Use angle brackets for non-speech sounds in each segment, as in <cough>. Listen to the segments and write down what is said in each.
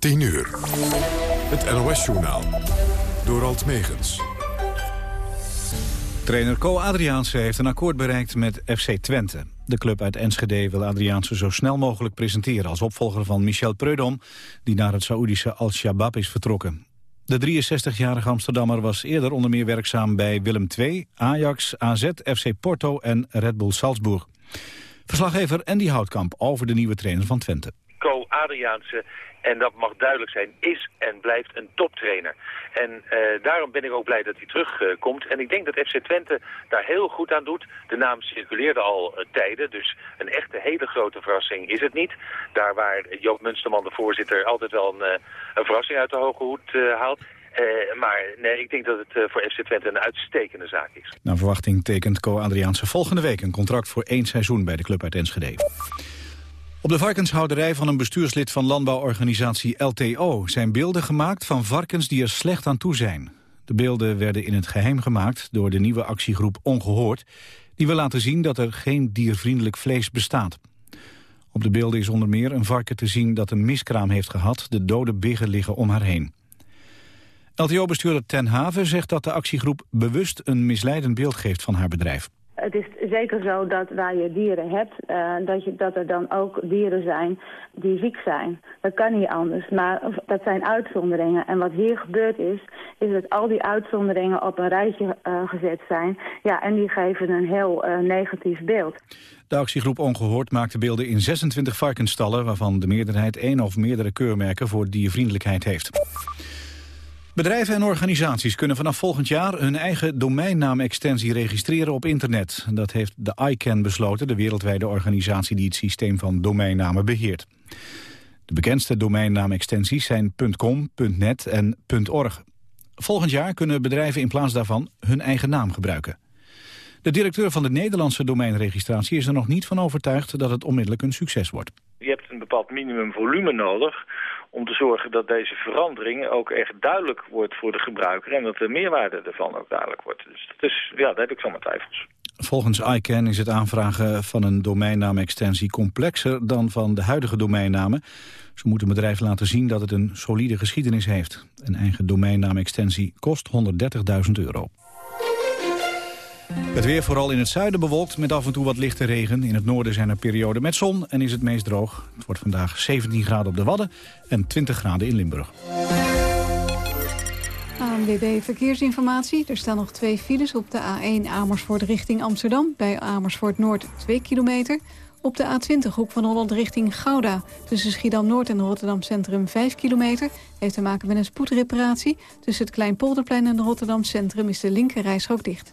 10 uur. Het NOS-journaal. Door Alt Megens. Trainer Co Adriaanse heeft een akkoord bereikt met FC Twente. De club uit Enschede wil Adriaanse zo snel mogelijk presenteren... als opvolger van Michel Preudom, die naar het Saoedische Al-Shabaab is vertrokken. De 63-jarige Amsterdammer was eerder onder meer werkzaam bij Willem II, Ajax, AZ, FC Porto en Red Bull Salzburg. Verslaggever Andy Houtkamp over de nieuwe trainer van Twente. Adriaanse en dat mag duidelijk zijn, is en blijft een toptrainer. En uh, daarom ben ik ook blij dat hij terugkomt. En ik denk dat FC Twente daar heel goed aan doet. De naam circuleerde al uh, tijden, dus een echte hele grote verrassing is het niet. Daar waar Joop Munsterman, de voorzitter, altijd wel een, een verrassing uit de hoge hoed haalt. maar nee, ik denk dat het voor FC Twente een uitstekende zaak is. Naar verwachting tekent Co Adriaanse volgende week een contract voor één seizoen bij de club uit Enschede. Op de varkenshouderij van een bestuurslid van landbouworganisatie LTO... zijn beelden gemaakt van varkens die er slecht aan toe zijn. De beelden werden in het geheim gemaakt door de nieuwe actiegroep Ongehoord... die wil laten zien dat er geen diervriendelijk vlees bestaat. Op de beelden is onder meer een varken te zien dat een miskraam heeft gehad. De dode biggen liggen om haar heen. LTO-bestuurder Ten Haven zegt dat de actiegroep bewust een misleidend beeld geeft van haar bedrijf. Het is zeker zo dat waar je dieren hebt, uh, dat, je, dat er dan ook dieren zijn die ziek zijn. Dat kan niet anders, maar dat zijn uitzonderingen. En wat hier gebeurd is, is dat al die uitzonderingen op een rijtje uh, gezet zijn. Ja, en die geven een heel uh, negatief beeld. De actiegroep Ongehoord maakte beelden in 26 varkensstallen... waarvan de meerderheid één of meerdere keurmerken voor diervriendelijkheid heeft. Bedrijven en organisaties kunnen vanaf volgend jaar hun eigen domeinnaamextensie registreren op internet. Dat heeft de ICANN besloten, de wereldwijde organisatie die het systeem van domeinnamen beheert. De bekendste domeinnaamextensies zijn .com, .net en .org. Volgend jaar kunnen bedrijven in plaats daarvan hun eigen naam gebruiken. De directeur van de Nederlandse domeinregistratie is er nog niet van overtuigd dat het onmiddellijk een succes wordt. Je hebt een bepaald minimumvolume nodig om te zorgen dat deze verandering ook echt duidelijk wordt voor de gebruiker... en dat de meerwaarde ervan ook duidelijk wordt. Dus is, ja, daar heb ik zomaar twijfels. Volgens ICANN is het aanvragen van een domeinnaamextensie complexer dan van de huidige domeinnamen. Ze moeten bedrijven laten zien dat het een solide geschiedenis heeft. Een eigen domeinnaamextensie kost 130.000 euro. Het weer vooral in het zuiden bewolkt met af en toe wat lichte regen. In het noorden zijn er perioden met zon en is het meest droog. Het wordt vandaag 17 graden op de Wadden en 20 graden in Limburg. ANWB Verkeersinformatie. Er staan nog twee files op de A1 Amersfoort richting Amsterdam. Bij Amersfoort Noord 2 kilometer. Op de A20 hoek van Holland richting Gouda. Tussen Schiedam-Noord en Rotterdam Centrum 5 kilometer. Heeft te maken met een spoedreparatie. Tussen het Kleinpolderplein en Rotterdam Centrum is de linker dicht.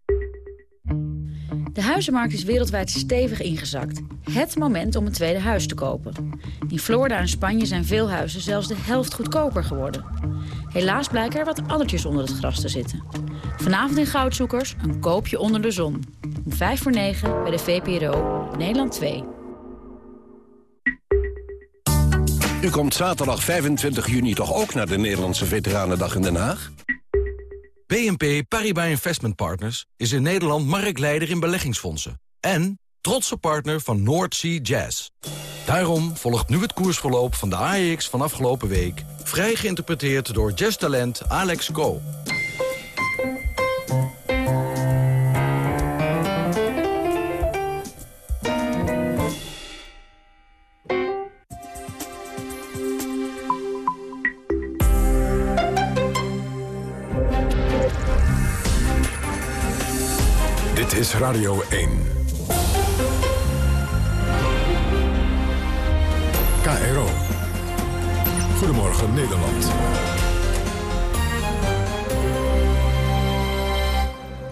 De huizenmarkt is wereldwijd stevig ingezakt. Het moment om een tweede huis te kopen. In Florida en Spanje zijn veel huizen zelfs de helft goedkoper geworden. Helaas blijken er wat addertjes onder het gras te zitten. Vanavond in Goudzoekers een koopje onder de zon. Om 5 voor 9 bij de VPRO, Nederland 2. U komt zaterdag 25 juni toch ook naar de Nederlandse Veteranendag in Den Haag? BNP Paribas Investment Partners is in Nederland marktleider in beleggingsfondsen. En trotse partner van North Sea Jazz. Daarom volgt nu het koersverloop van de AEX van afgelopen week... vrij geïnterpreteerd door jazztalent Alex Co. Radio 1. KRO. Goedemorgen Nederland.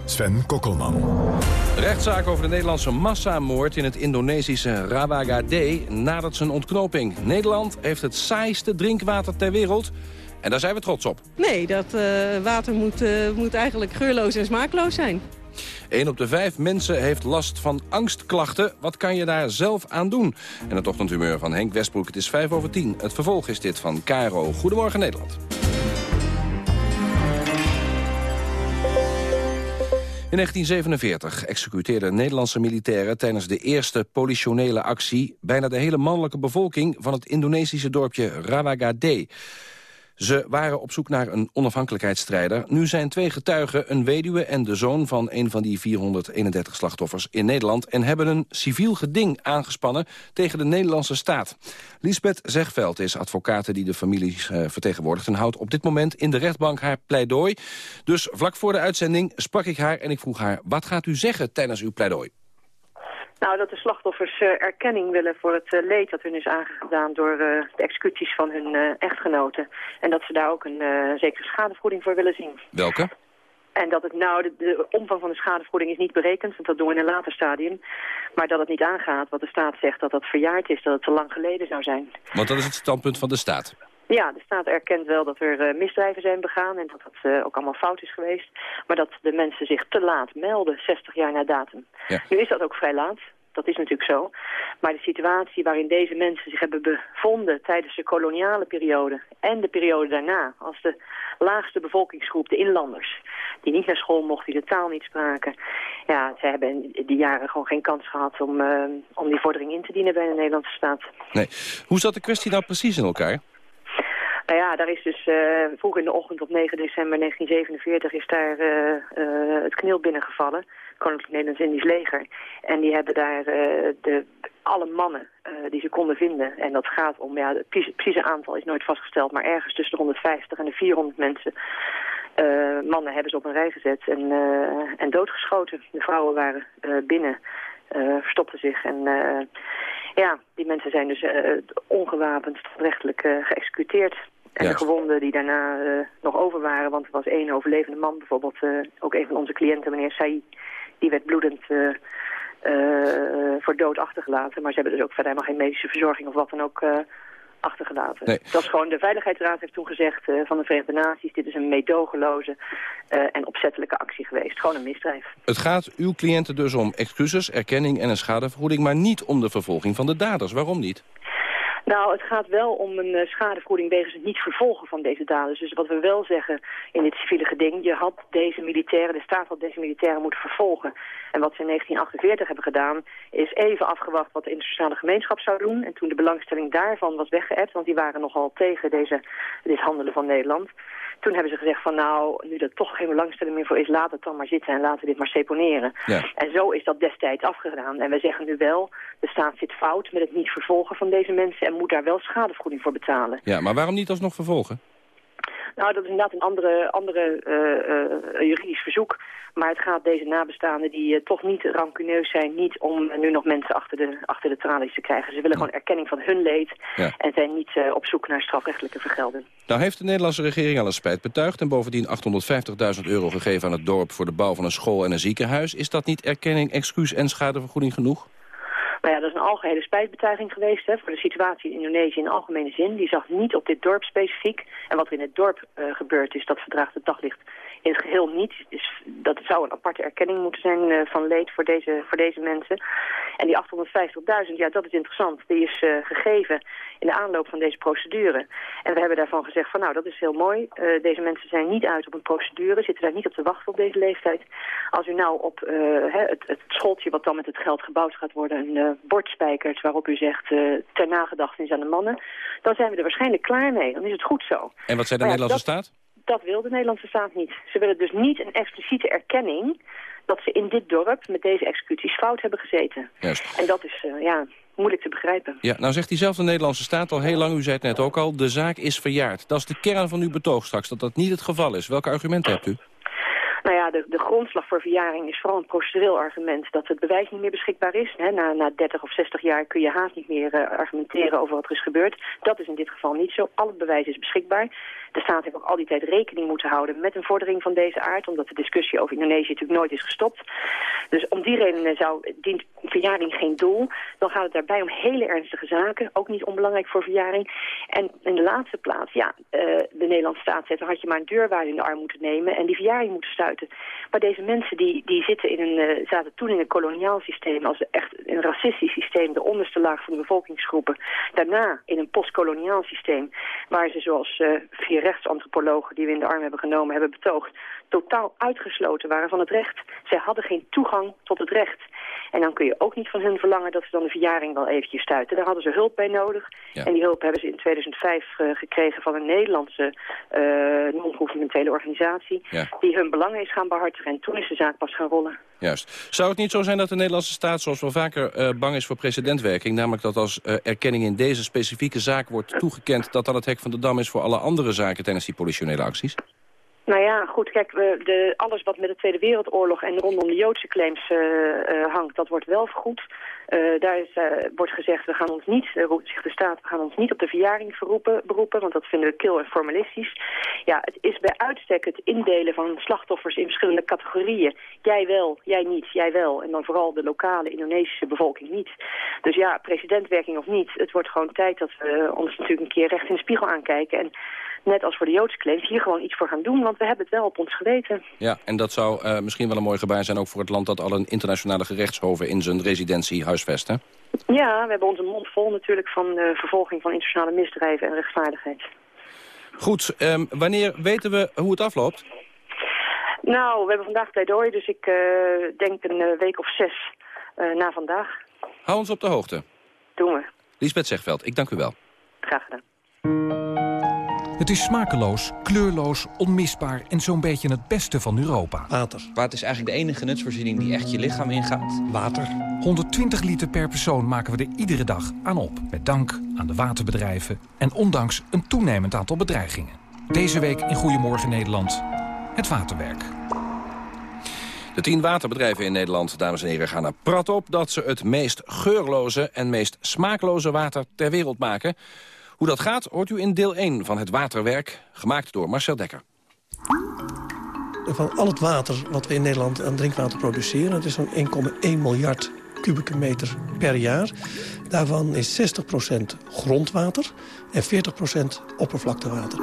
Sven Kokkelman. Rechtszaak over de Nederlandse massamoord in het Indonesische Rawagade nadert zijn ontknoping. Nederland heeft het saaiste drinkwater ter wereld. En daar zijn we trots op. Nee, dat uh, water moet, uh, moet eigenlijk geurloos en smaakloos zijn. 1 op de vijf mensen heeft last van angstklachten. Wat kan je daar zelf aan doen? En het ochtendhumeur van Henk Westbroek. Het is 5 over 10. Het vervolg is dit van Caro. Goedemorgen Nederland. In 1947 executeerden Nederlandse militairen tijdens de eerste politionele actie... bijna de hele mannelijke bevolking van het Indonesische dorpje Rawagade. Ze waren op zoek naar een onafhankelijkheidsstrijder. Nu zijn twee getuigen, een weduwe en de zoon van een van die 431 slachtoffers in Nederland... en hebben een civiel geding aangespannen tegen de Nederlandse staat. Lisbeth Zegveld is advocaat die de families uh, vertegenwoordigt... en houdt op dit moment in de rechtbank haar pleidooi. Dus vlak voor de uitzending sprak ik haar en ik vroeg haar... wat gaat u zeggen tijdens uw pleidooi? Nou, dat de slachtoffers uh, erkenning willen voor het uh, leed dat hun is aangedaan door uh, de executies van hun echtgenoten. En dat ze daar ook een zekere schadevergoeding voor willen zien. Welke? En dat het nou, de, de, omvang van de schadevergoeding is niet berekend, want dat doen we in een later stadium. Maar dat het niet aangaat wat de staat zegt, dat dat verjaard is, dat het te lang geleden zou zijn. Want dat is het standpunt van de staat? Ja, de staat erkent wel dat er uh, misdrijven zijn begaan en dat dat uh, ook allemaal fout is geweest. Maar dat de mensen zich te laat melden, 60 jaar na datum. Ja. Nu is dat ook vrij laat. Dat is natuurlijk zo. Maar de situatie waarin deze mensen zich hebben bevonden tijdens de koloniale periode en de periode daarna, als de laagste bevolkingsgroep, de inlanders, die niet naar school mochten, die de taal niet spraken, ja, ze hebben in die jaren gewoon geen kans gehad om, uh, om die vordering in te dienen bij de Nederlandse staat. Nee. Hoe zat de kwestie nou precies in elkaar? Nou ja, daar is dus uh, vroeg in de ochtend op 9 december 1947 is daar uh, uh, het knil binnengevallen. Koninklijk Nederlands-Indisch leger. En die hebben daar de, alle mannen die ze konden vinden. En dat gaat om, ja, het precieze aantal is nooit vastgesteld, maar ergens tussen de 150 en de 400 mensen. mannen hebben ze op een rij gezet en, en doodgeschoten. De vrouwen waren binnen, verstopten zich en... ja, die mensen zijn dus ongewapend rechtelijk geëxecuteerd. En de gewonden die daarna eh, nog over waren, want er was één overlevende man, bijvoorbeeld eh, ook een van onze cliënten, meneer Saï, die werd bloedend eh, voor dood achtergelaten. Maar ze hebben dus ook verder helemaal geen medische verzorging of wat dan ook achtergelaten. Nee. Dat is gewoon, de Veiligheidsraad heeft toen gezegd van de Verenigde Naties, dit is een meedogenloze en opzettelijke actie geweest. Gewoon een misdrijf. Het gaat uw cliënten dus om excuses, erkenning en een schadevergoeding... maar niet om de vervolging van de daders. Waarom niet? Nou, het gaat wel om een eh, schadevergoeding wegens het niet vervolgen van deze daders. Dus wat we wel zeggen in dit civiele geding, je had deze militairen, de staat had deze militairen moeten vervolgen. En wat ze in 1948 hebben gedaan, is even afgewacht wat de internationale gemeenschap zou doen. En toen de belangstelling daarvan was weggeëpt, want die waren nogal tegen deze, dit handelen van Nederland. Toen hebben ze gezegd van nou, nu er toch geen belangstelling meer voor is, laat het dan maar zitten en laten we dit maar seponeren. Ja. En zo is dat destijds afgedaan. En we zeggen nu wel, de staat zit fout met het niet vervolgen van deze mensen en moet daar wel schadevergoeding voor betalen. Ja, maar waarom niet alsnog vervolgen? Nou, dat is inderdaad een andere, andere eh, eh, juridisch verzoek. Maar het gaat deze nabestaanden die eh, toch niet rancuneus zijn... niet om nu nog mensen achter de, achter de tralies te krijgen. Ze willen gewoon erkenning van hun leed... Ja. en zijn niet op zoek naar strafrechtelijke vergelding. Nou heeft de Nederlandse regering al een spijt betuigd... en bovendien 850.000 euro gegeven aan het dorp... voor de bouw van een school en een ziekenhuis. Is dat niet erkenning, excuus en schadevergoeding genoeg? Nou ja, dat is een algehele spijtbetuiging geweest hè, voor de situatie in Indonesië in algemene zin. Die zag niet op dit dorp specifiek. En wat er in het dorp eh, gebeurd is, dat verdraagt het daglicht in het geheel niet. Dus dat zou een aparte erkenning moeten zijn eh, van leed voor deze, voor deze mensen. En die 850.000, ja, dat is interessant. Die is eh, gegeven in de aanloop van deze procedure. En we hebben daarvan gezegd van nou, dat is heel mooi. Eh, deze mensen zijn niet uit op een procedure, zitten daar niet op te wachten op deze leeftijd. Als u nou op hè, het, het schooltje wat dan met het geld gebouwd gaat worden... een bord spijkert waarop u zegt ter nagedachtenis aan de mannen... dan zijn we er waarschijnlijk klaar mee. Dan is het goed zo. En wat zei de Maar ja, Nederlandse dat- staat? Dat wil de Nederlandse staat niet. Ze willen dus niet een expliciete erkenning dat ze in dit dorp met deze executies fout hebben gezeten. Juist. En dat is eh, ja, moeilijk te begrijpen. Ja, nou zegt diezelfde Nederlandse staat al heel lang, u zei het net ook al... de zaak is verjaard. Dat is de kern van uw betoog straks, dat dat niet het geval is. Welke argumenten hebt u? Nou ja, de, de grondslag voor verjaring is vooral een procedureel argument dat het bewijs niet meer beschikbaar is. Na, na 30 of 60 jaar kun je haast niet meer uh, argumenteren over wat er is gebeurd. Dat is in dit geval niet zo. Al het bewijs is beschikbaar. De staat heeft ook al die tijd rekening moeten houden met een vordering van deze aard, omdat de discussie over Indonesië natuurlijk nooit is gestopt. Dus om die reden zou dient verjaring geen doel. Dan gaat het daarbij om hele ernstige zaken, ook niet onbelangrijk voor verjaring. En in de laatste plaats, ja, uh, de Nederlandse staat zegt, dan had je maar een deurwaarde in de arm moeten nemen en die verjaring moeten stuiten. Maar deze mensen die, die zitten in een, uh, zaten toen in een koloniaal systeem, als echt een racistisch systeem, de onderste laag van de bevolkingsgroepen. Daarna in een postkoloniaal systeem, waar ze zoals uh, rechtsantropologen die we in de arm hebben genomen hebben betoogd, totaal uitgesloten waren van het recht. Zij hadden geen toegang tot het recht. En dan kun je ook niet van hun verlangen dat ze dan de verjaring wel eventjes stuiten. Daar hadden ze hulp bij nodig. Ja. En die hulp hebben ze in 2005 uh, gekregen van een Nederlandse uh, non-governementele organisatie. Ja. Die hun belangen is gaan behartigen. En toen is de zaak pas gaan rollen. Juist. Zou het niet zo zijn dat de Nederlandse staat, zoals wel vaker, uh, bang is voor precedentwerking? Namelijk dat als uh, erkenning in deze specifieke zaak wordt toegekend... dat dan het hek van de dam is voor alle andere zaken tijdens die politionele acties? Nou ja, goed, kijk, de, alles wat met de Tweede Wereldoorlog en rondom de Joodse claims uh, uh, hangt, dat wordt wel vergoed. Uh, daar is, wordt gezegd, we gaan ons niet, zegt de staat, we gaan ons niet op de verjaring beroepen, want dat vinden we kil en formalistisch. Ja, het is bij uitstek het indelen van slachtoffers in verschillende categorieën. Jij wel, jij niet, jij wel. En dan vooral de lokale Indonesische bevolking niet. Dus ja, presidentwerking of niet, het wordt gewoon tijd dat we ons natuurlijk een keer recht in de spiegel aankijken. En net als voor de Joodse claims, hier gewoon iets voor gaan doen. Want we hebben het wel op ons geweten. Ja, en dat zou uh, misschien wel een mooi gebaar zijn ook voor het land... dat al een internationale gerechtshoven in zijn residentie huisvest, hè? Ja, we hebben onze mond vol natuurlijk van uh, vervolging van internationale misdrijven en rechtvaardigheid. Goed, um, wanneer weten we hoe het afloopt? Nou, we hebben vandaag pleidooi, dus ik uh, denk een week of zes na vandaag. Hou ons op de hoogte. Doen we. Lisbeth Zegveld, ik dank u wel. Graag gedaan. Het is smakeloos, kleurloos, onmisbaar en zo'n beetje het beste van Europa. Water. Water is eigenlijk de enige nutsvoorziening die echt je lichaam ingaat. Water. 120 liter per persoon maken we er iedere dag aan op. Met dank aan de waterbedrijven en ondanks een toenemend aantal bedreigingen. Deze week in Goedemorgen Nederland, het waterwerk. De tien waterbedrijven in Nederland, dames en heren, gaan er prat op... dat ze het meest geurloze en meest smaakloze water ter wereld maken... Hoe dat gaat, hoort u in deel 1 van het Waterwerk, gemaakt door Marcel Dekker. Van al het water wat we in Nederland aan drinkwater produceren... dat is zo'n 1,1 miljard kubieke meter per jaar. Daarvan is 60% grondwater en 40% oppervlaktewater.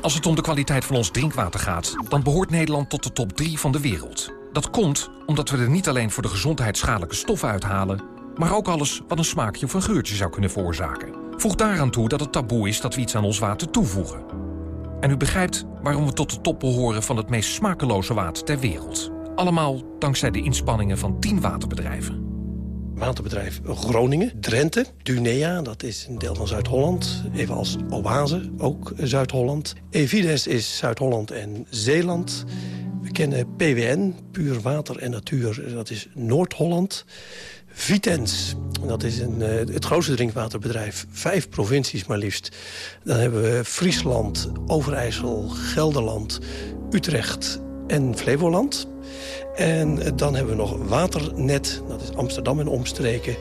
Als het om de kwaliteit van ons drinkwater gaat... dan behoort Nederland tot de top 3 van de wereld. Dat komt omdat we er niet alleen voor de gezondheid schadelijke stoffen uithalen... maar ook alles wat een smaakje of een geurtje zou kunnen veroorzaken. Voeg daaraan toe dat het taboe is dat we iets aan ons water toevoegen. En u begrijpt waarom we tot de top behoren van het meest smakeloze water ter wereld. Allemaal dankzij de inspanningen van 10 waterbedrijven. Waterbedrijf Groningen, Drenthe, Dunea, dat is een deel van Zuid-Holland. Evenals Oase, ook Zuid-Holland. Evides is Zuid-Holland en Zeeland. Kennen PWN, Puur Water en Natuur, dat is Noord-Holland. Vitens, dat is een, uh, het grootste drinkwaterbedrijf. Vijf provincies maar liefst. Dan hebben we Friesland, Overijssel, Gelderland, Utrecht en Flevoland. En uh, dan hebben we nog Waternet, dat is Amsterdam en omstreken...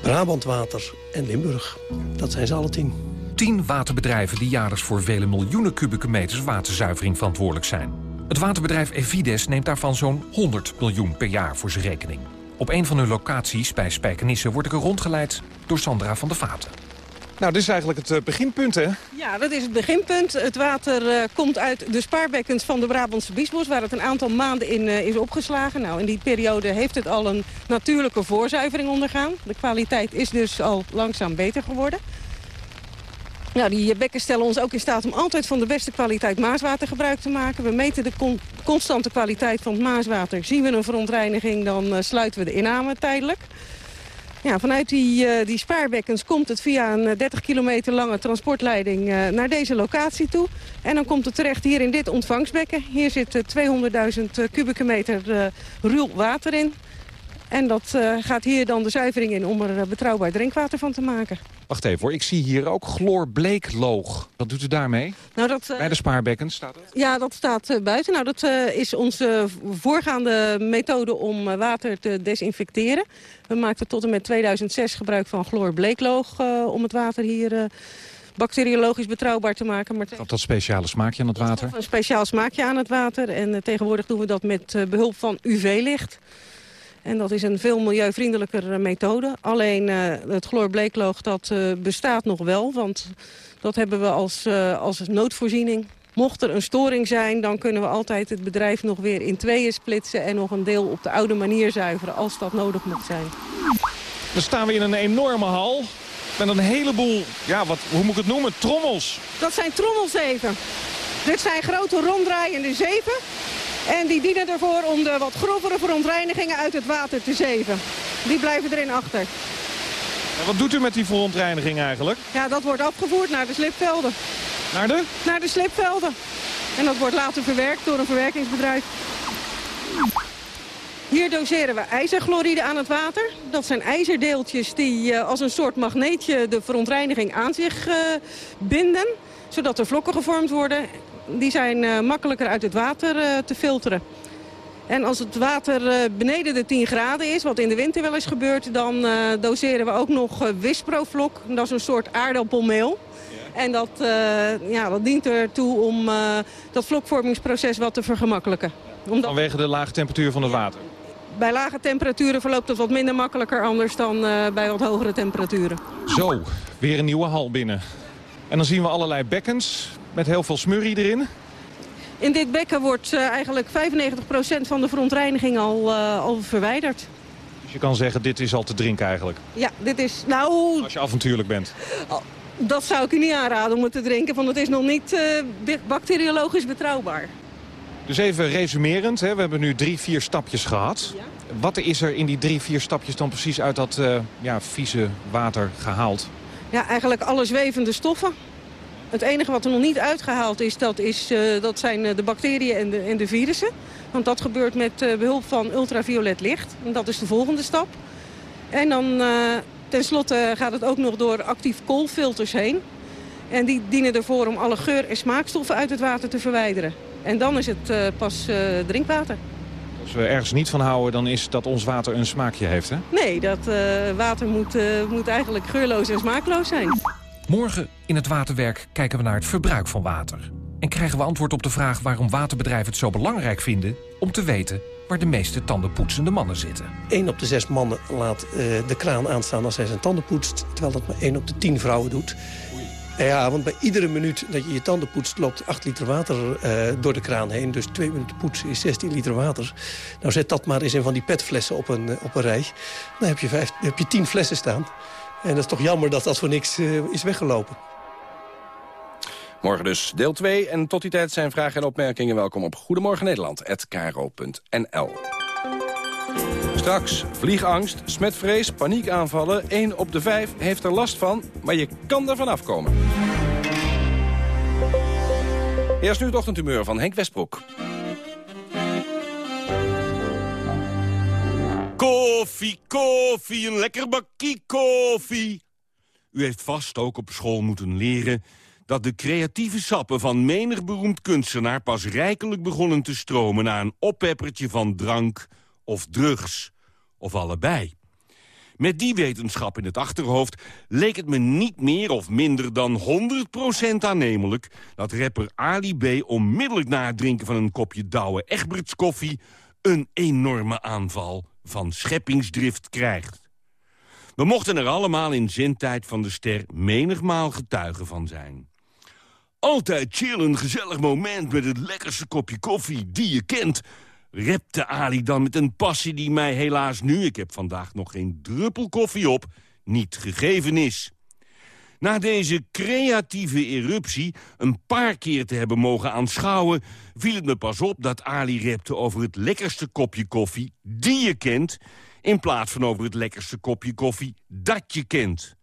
Brabant Water en Limburg. Dat zijn ze alle tien. Tien waterbedrijven die jaarlijks voor vele miljoenen kubieke meters waterzuivering verantwoordelijk zijn. Het waterbedrijf Evides neemt daarvan zo'n 100 miljoen per jaar voor zijn rekening. Op een van hun locaties bij Spijkenisse word ik er rondgeleid door Sandra van der Vaten. Nou, dit is eigenlijk het beginpunt, hè? Ja, dat is het beginpunt. Het water uh, komt uit de spaarbekkens van de Brabantse Biesbos... waar het een aantal maanden in uh, is opgeslagen. Nou, in die periode heeft het al een natuurlijke voorzuivering ondergaan. De kwaliteit is dus al langzaam beter geworden. Die bekken stellen ons ook in staat om altijd van de beste kwaliteit maaswater gebruik te maken. We meten de con constante kwaliteit van het maaswater. Zien we een verontreiniging, dan uh, sluiten we de inname tijdelijk. Ja, vanuit die, uh, die spaarbekkens komt het via een 30 kilometer lange transportleiding naar deze locatie toe. En dan komt het terecht hier in dit ontvangstbekken. Hier zit 200.000 kubieke meter ruw water in. En dat gaat hier dan de zuivering in om er betrouwbaar drinkwater van te maken. Wacht even hoor, ik zie hier ook chlorbleekloog. Wat doet u daarmee? Nou, dat, uh, Bij de spaarbekkens staat dat? Ja, dat staat uh, buiten. Nou, dat is onze voorgaande methode om water te desinfecteren. We maakten tot en met 2006 gebruik van chlorbleekloog om het water hier bacteriologisch betrouwbaar te maken. Maar Had dat speciale smaakje aan het water? Een speciaal smaakje aan het water. En tegenwoordig doen we dat met behulp van UV-licht. En dat is een veel milieuvriendelijker methode. Alleen uh, het chlorbleekloog dat uh, bestaat nog wel. Want dat hebben we als, als noodvoorziening. Mocht er een storing zijn, dan kunnen we altijd het bedrijf nog weer in tweeën splitsen... en nog een deel op de oude manier zuiveren, als dat nodig moet zijn. Dan staan we in een enorme hal met een heleboel, ja, wat, hoe moet ik het noemen, trommels. Dat zijn trommelzeven. Dit zijn grote ronddraaiende zeven. En die dienen ervoor om de wat grovere verontreinigingen uit het water te zeven. Die blijven erin achter. En wat doet u met die verontreiniging eigenlijk? Ja, dat wordt afgevoerd naar de slipvelden. Naar de? Naar de slipvelden. En dat wordt later verwerkt door een verwerkingsbedrijf. Hier doseren we ijzerchloride aan het water. Dat zijn ijzerdeeltjes die uh, als een soort magneetje de verontreiniging aan zich uh, binden. Zodat er vlokken gevormd worden die zijn uh, makkelijker uit het water uh, te filteren. En als het water uh, beneden de 10 graden is, wat in de winter wel eens gebeurt... dan doseren we ook nog Wisproflok. Dat is een soort aardappelmeel. Ja. En dat, ja, dat dient ertoe om dat vlokvormingsproces wat te vergemakkelijken. Omdat... Vanwege de lage temperatuur van het water? Bij lage temperaturen verloopt het wat minder makkelijker anders dan bij wat hogere temperaturen. Zo, weer een nieuwe hal binnen. En dan zien we allerlei bekkens met heel veel smurrie erin. In dit bekken wordt uh, eigenlijk 95% van de verontreiniging al, uh, al verwijderd. Dus je kan zeggen, dit is al te drinken eigenlijk? Ja, dit is... Nou... Als je avontuurlijk bent. Dat zou ik u niet aanraden om het te drinken, want het is nog niet uh, bacteriologisch betrouwbaar. Dus even resumerend, hè, we hebben nu drie, vier stapjes gehad. Ja. Wat is er in die drie, vier stapjes dan precies uit dat ja, vieze water gehaald? Ja, eigenlijk alle zwevende stoffen. Het enige wat er nog niet uitgehaald is, dat, is, uh, dat zijn de bacteriën en de, en de virussen. Want dat gebeurt met uh, behulp van ultraviolet licht. En dat is de volgende stap. En dan uh, tenslotte gaat het ook nog door actief koolfilters heen. En die dienen ervoor om alle geur- en smaakstoffen uit het water te verwijderen. En dan is het pas drinkwater. Als we ergens niet van houden, dan is dat ons water een smaakje heeft, hè? Nee, dat water moet, moet eigenlijk geurloos en smaakloos zijn. Morgen in het waterwerk kijken we naar het verbruik van water. En krijgen we antwoord op de vraag waarom waterbedrijven het zo belangrijk vinden... om te weten waar de meeste tandenpoetsende mannen zitten. 1 op de 6 mannen laat uh, de kraan aanstaan als hij zijn tanden poetst... terwijl dat maar 1 op de 10 vrouwen doet. Ja, want bij iedere minuut dat je je tanden poetst... loopt 8 liter water uh, door de kraan heen. Dus 2 minuten poetsen is 16 liter water. Nou, zet dat maar eens in van die petflessen op een, uh, op een rij. Dan heb je, vijf, heb je 10 flessen staan... En dat is toch jammer dat dat voor niks uh, is weggelopen. Morgen dus deel 2. En tot die tijd zijn vragen en opmerkingen welkom op Goedemorgen Nederland@kro.nl. Straks vliegangst, smetvrees, paniekaanvallen. 1 op de 5 heeft er last van, maar je kan er vanaf komen. Eerst nu het ochtendhumeur van Henk Westbroek. Koffie, koffie, een lekker bakkie koffie. U heeft vast ook op school moeten leren dat de creatieve sappen van menig beroemd kunstenaar... pas rijkelijk begonnen te stromen na een oppeppertje van drank of drugs. Of allebei. Met die wetenschap in het achterhoofd leek het me niet meer of minder dan 100% aannemelijk... dat rapper Ali B. onmiddellijk na het drinken van een kopje Douwe Egberts koffie... een enorme aanval van scheppingsdrift krijgt. We mochten er allemaal in zintijd van de ster menigmaal getuigen van zijn. Altijd chill, een gezellig moment met het lekkerste kopje koffie die je kent... repte Ali dan met een passie die mij helaas nu... ik heb vandaag nog geen druppel koffie op, niet gegeven is. Na deze creatieve eruptie een paar keer te hebben mogen aanschouwen... viel het me pas op dat Ali repte over het lekkerste kopje koffie die je kent... in plaats van over het lekkerste kopje koffie dat je kent.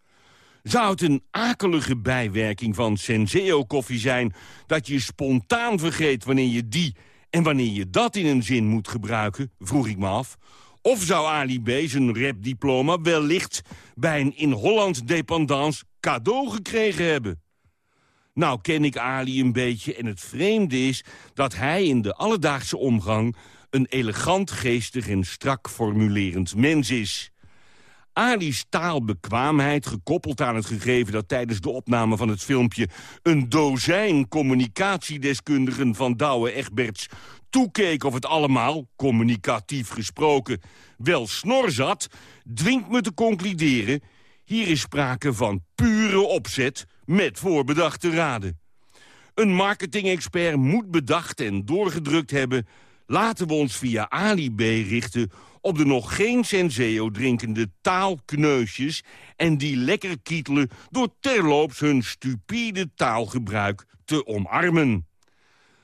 Zou het een akelige bijwerking van Senseo-koffie zijn... dat je spontaan vergeet wanneer je die en wanneer je dat in een zin moet gebruiken, vroeg ik me af... Of zou Ali B. zijn rapdiploma wellicht bij een in Holland dependance cadeau gekregen hebben. Nou ken ik Ali een beetje en het vreemde is dat hij in de alledaagse omgang... een elegant, geestig en strak formulerend mens is. Ali's taalbekwaamheid, gekoppeld aan het gegeven dat tijdens de opname van het filmpje... een dozijn communicatiedeskundigen van Douwe Egberts toekeek of het allemaal, communicatief gesproken, wel snor zat... dwingt me te concluderen, hier is sprake van pure opzet met voorbedachte raden. Een marketing-expert moet bedacht en doorgedrukt hebben... laten we ons via Ali B richten op de nog geen Senseo drinkende taalkneusjes... en die lekker kietelen door terloops hun stupide taalgebruik te omarmen.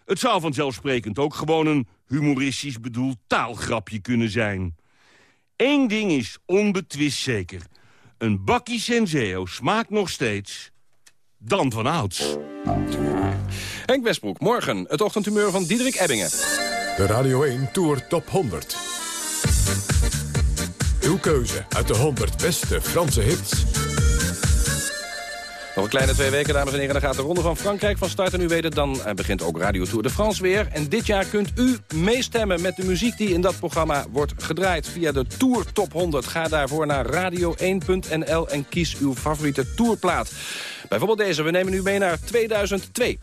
Het zou vanzelfsprekend ook gewoon een humoristisch bedoeld taalgrapje kunnen zijn. Eén ding is onbetwist zeker. Een bakkie Senseo smaakt nog steeds dan van ouds. Henk Westbroek, morgen het ochtendhumeur van Diederik Ebbingen. De Radio 1 Tour Top 100. Uw keuze uit de 100 beste Franse hits. Nog een kleine twee weken, dames en heren. Dan gaat de Ronde van Frankrijk van start. En u weet het, dan eh, begint ook Radio Tour de France weer. En dit jaar kunt u meestemmen met de muziek die in dat programma wordt gedraaid. Via de Tour Top 100. Ga daarvoor naar radio1.nl en kies uw favoriete tourplaat. Bijvoorbeeld deze. We nemen u mee naar 2002.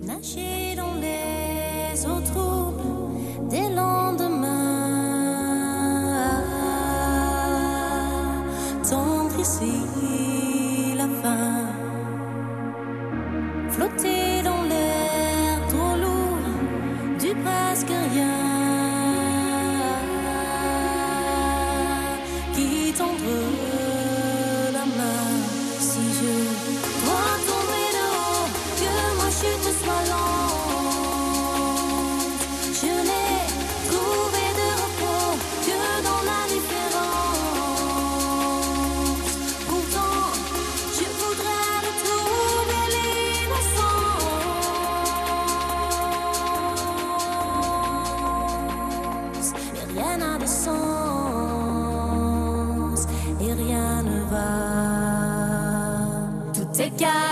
Nager dans les eaux troubles des lendemains. Tendre ici la fin. Flotter dans l'air trop lourd du presque rien. Qui tendre Yeah.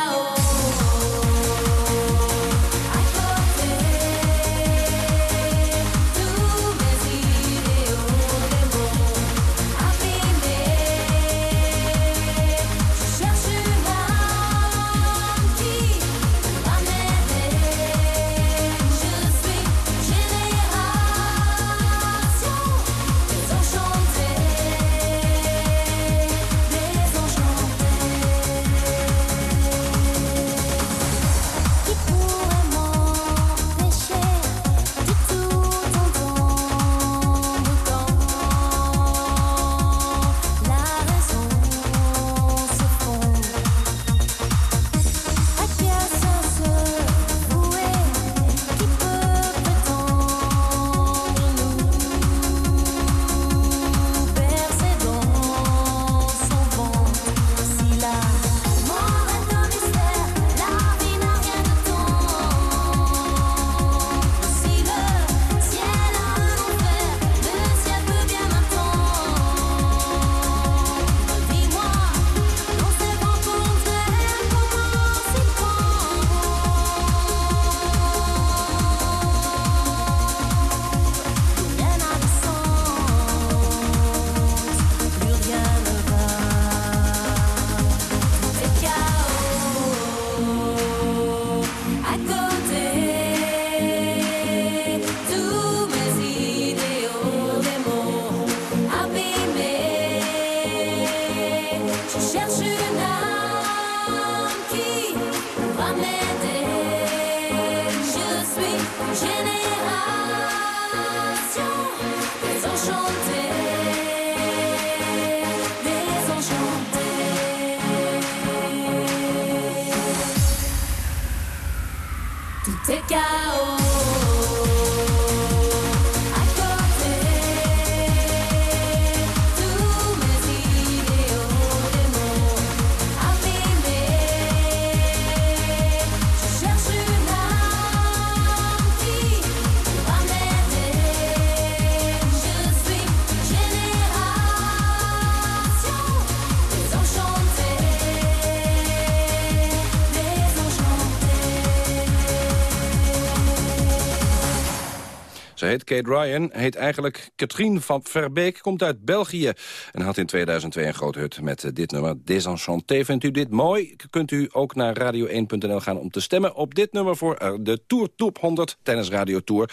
Heet Kate Ryan, heet eigenlijk Katrien van Verbeek, komt uit België... en had in 2002 een grote hut met eh, dit nummer Désenchanté. Vindt u dit mooi? Kunt u ook naar radio1.nl gaan om te stemmen op dit nummer... voor eh, de Tour Top 100 tijdens Radio Tour.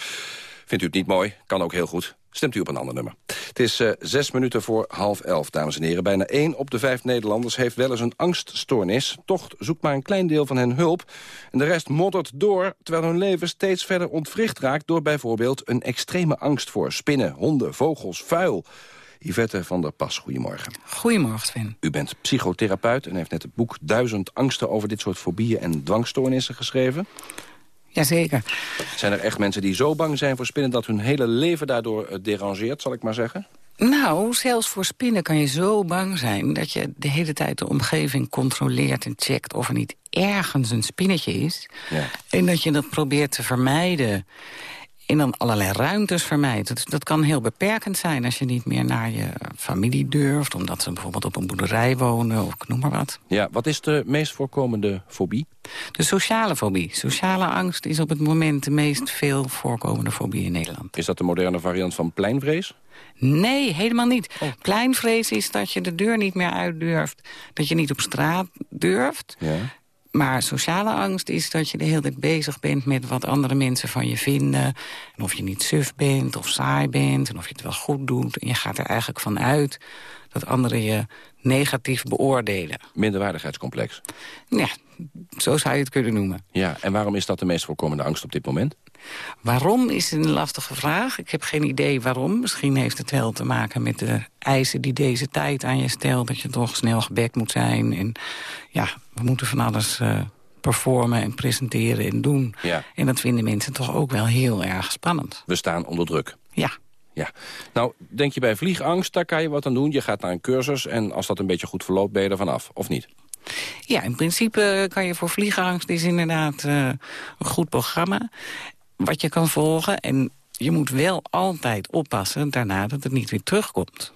Vindt u het niet mooi? Kan ook heel goed. Stemt u op een ander nummer. Het is eh, zes minuten voor half elf, dames en heren. Bijna één op de vijf Nederlanders heeft wel eens een angststoornis. Toch zoekt maar een klein deel van hen hulp. En de rest moddert door, terwijl hun leven steeds verder ontwricht raakt... door bijvoorbeeld een extreme angst voor spinnen, honden, vogels, vuil... Yvette van der Pas, goedemorgen. Goedemorgen, Sven. U bent psychotherapeut en heeft net het boek Duizend angsten over dit soort fobieën en dwangstoornissen geschreven. Jazeker. Zijn er echt mensen die zo bang zijn voor spinnen dat hun hele leven daardoor eh, derangeert, zal ik maar zeggen? Nou, zelfs voor spinnen kan je zo bang zijn... dat je de hele tijd de omgeving controleert en checkt... of er niet ergens een spinnetje is. Ja. En dat je dat probeert te vermijden. En dan allerlei ruimtes vermijdt. Dat, dat kan heel beperkend zijn als je niet meer naar je familie durft... omdat ze bijvoorbeeld op een boerderij wonen of ik noem maar wat. Ja, wat is de meest voorkomende fobie? De sociale fobie. Sociale angst is op het moment de meest veel voorkomende fobie in Nederland. Is dat de moderne variant van pleinvrees? Nee, helemaal niet. Pleinvrees is dat je de deur niet meer uit durft. Dat je niet op straat durft. Ja. Maar sociale angst is dat je de hele tijd bezig bent met wat andere mensen van je vinden. En of je niet suf bent of saai bent en of je het wel goed doet. En je gaat er eigenlijk van uit dat anderen je negatief beoordelen. Minderwaardigheidscomplex. Ja, zo zou je het kunnen noemen. Ja, en waarom is dat de meest voorkomende angst op dit moment? Waarom is een lastige vraag. Ik heb geen idee waarom. Misschien heeft het wel te maken met de eisen die deze tijd aan je stelt. Dat je toch snel gebekt moet zijn. En ja, we moeten van alles eh, performen en presenteren en doen. Ja. En dat vinden mensen toch ook wel heel erg spannend. We staan onder druk. Ja. Ja. Nou, denk je bij vliegangst, daar kan je wat aan doen. Je gaat naar een cursus en als dat een beetje goed verloopt, ben je er vanaf, of niet? Ja, in principe kan je voor vliegangst is inderdaad eh, een goed programma. Wat je kan volgen. En je moet wel altijd oppassen daarna dat het niet weer terugkomt.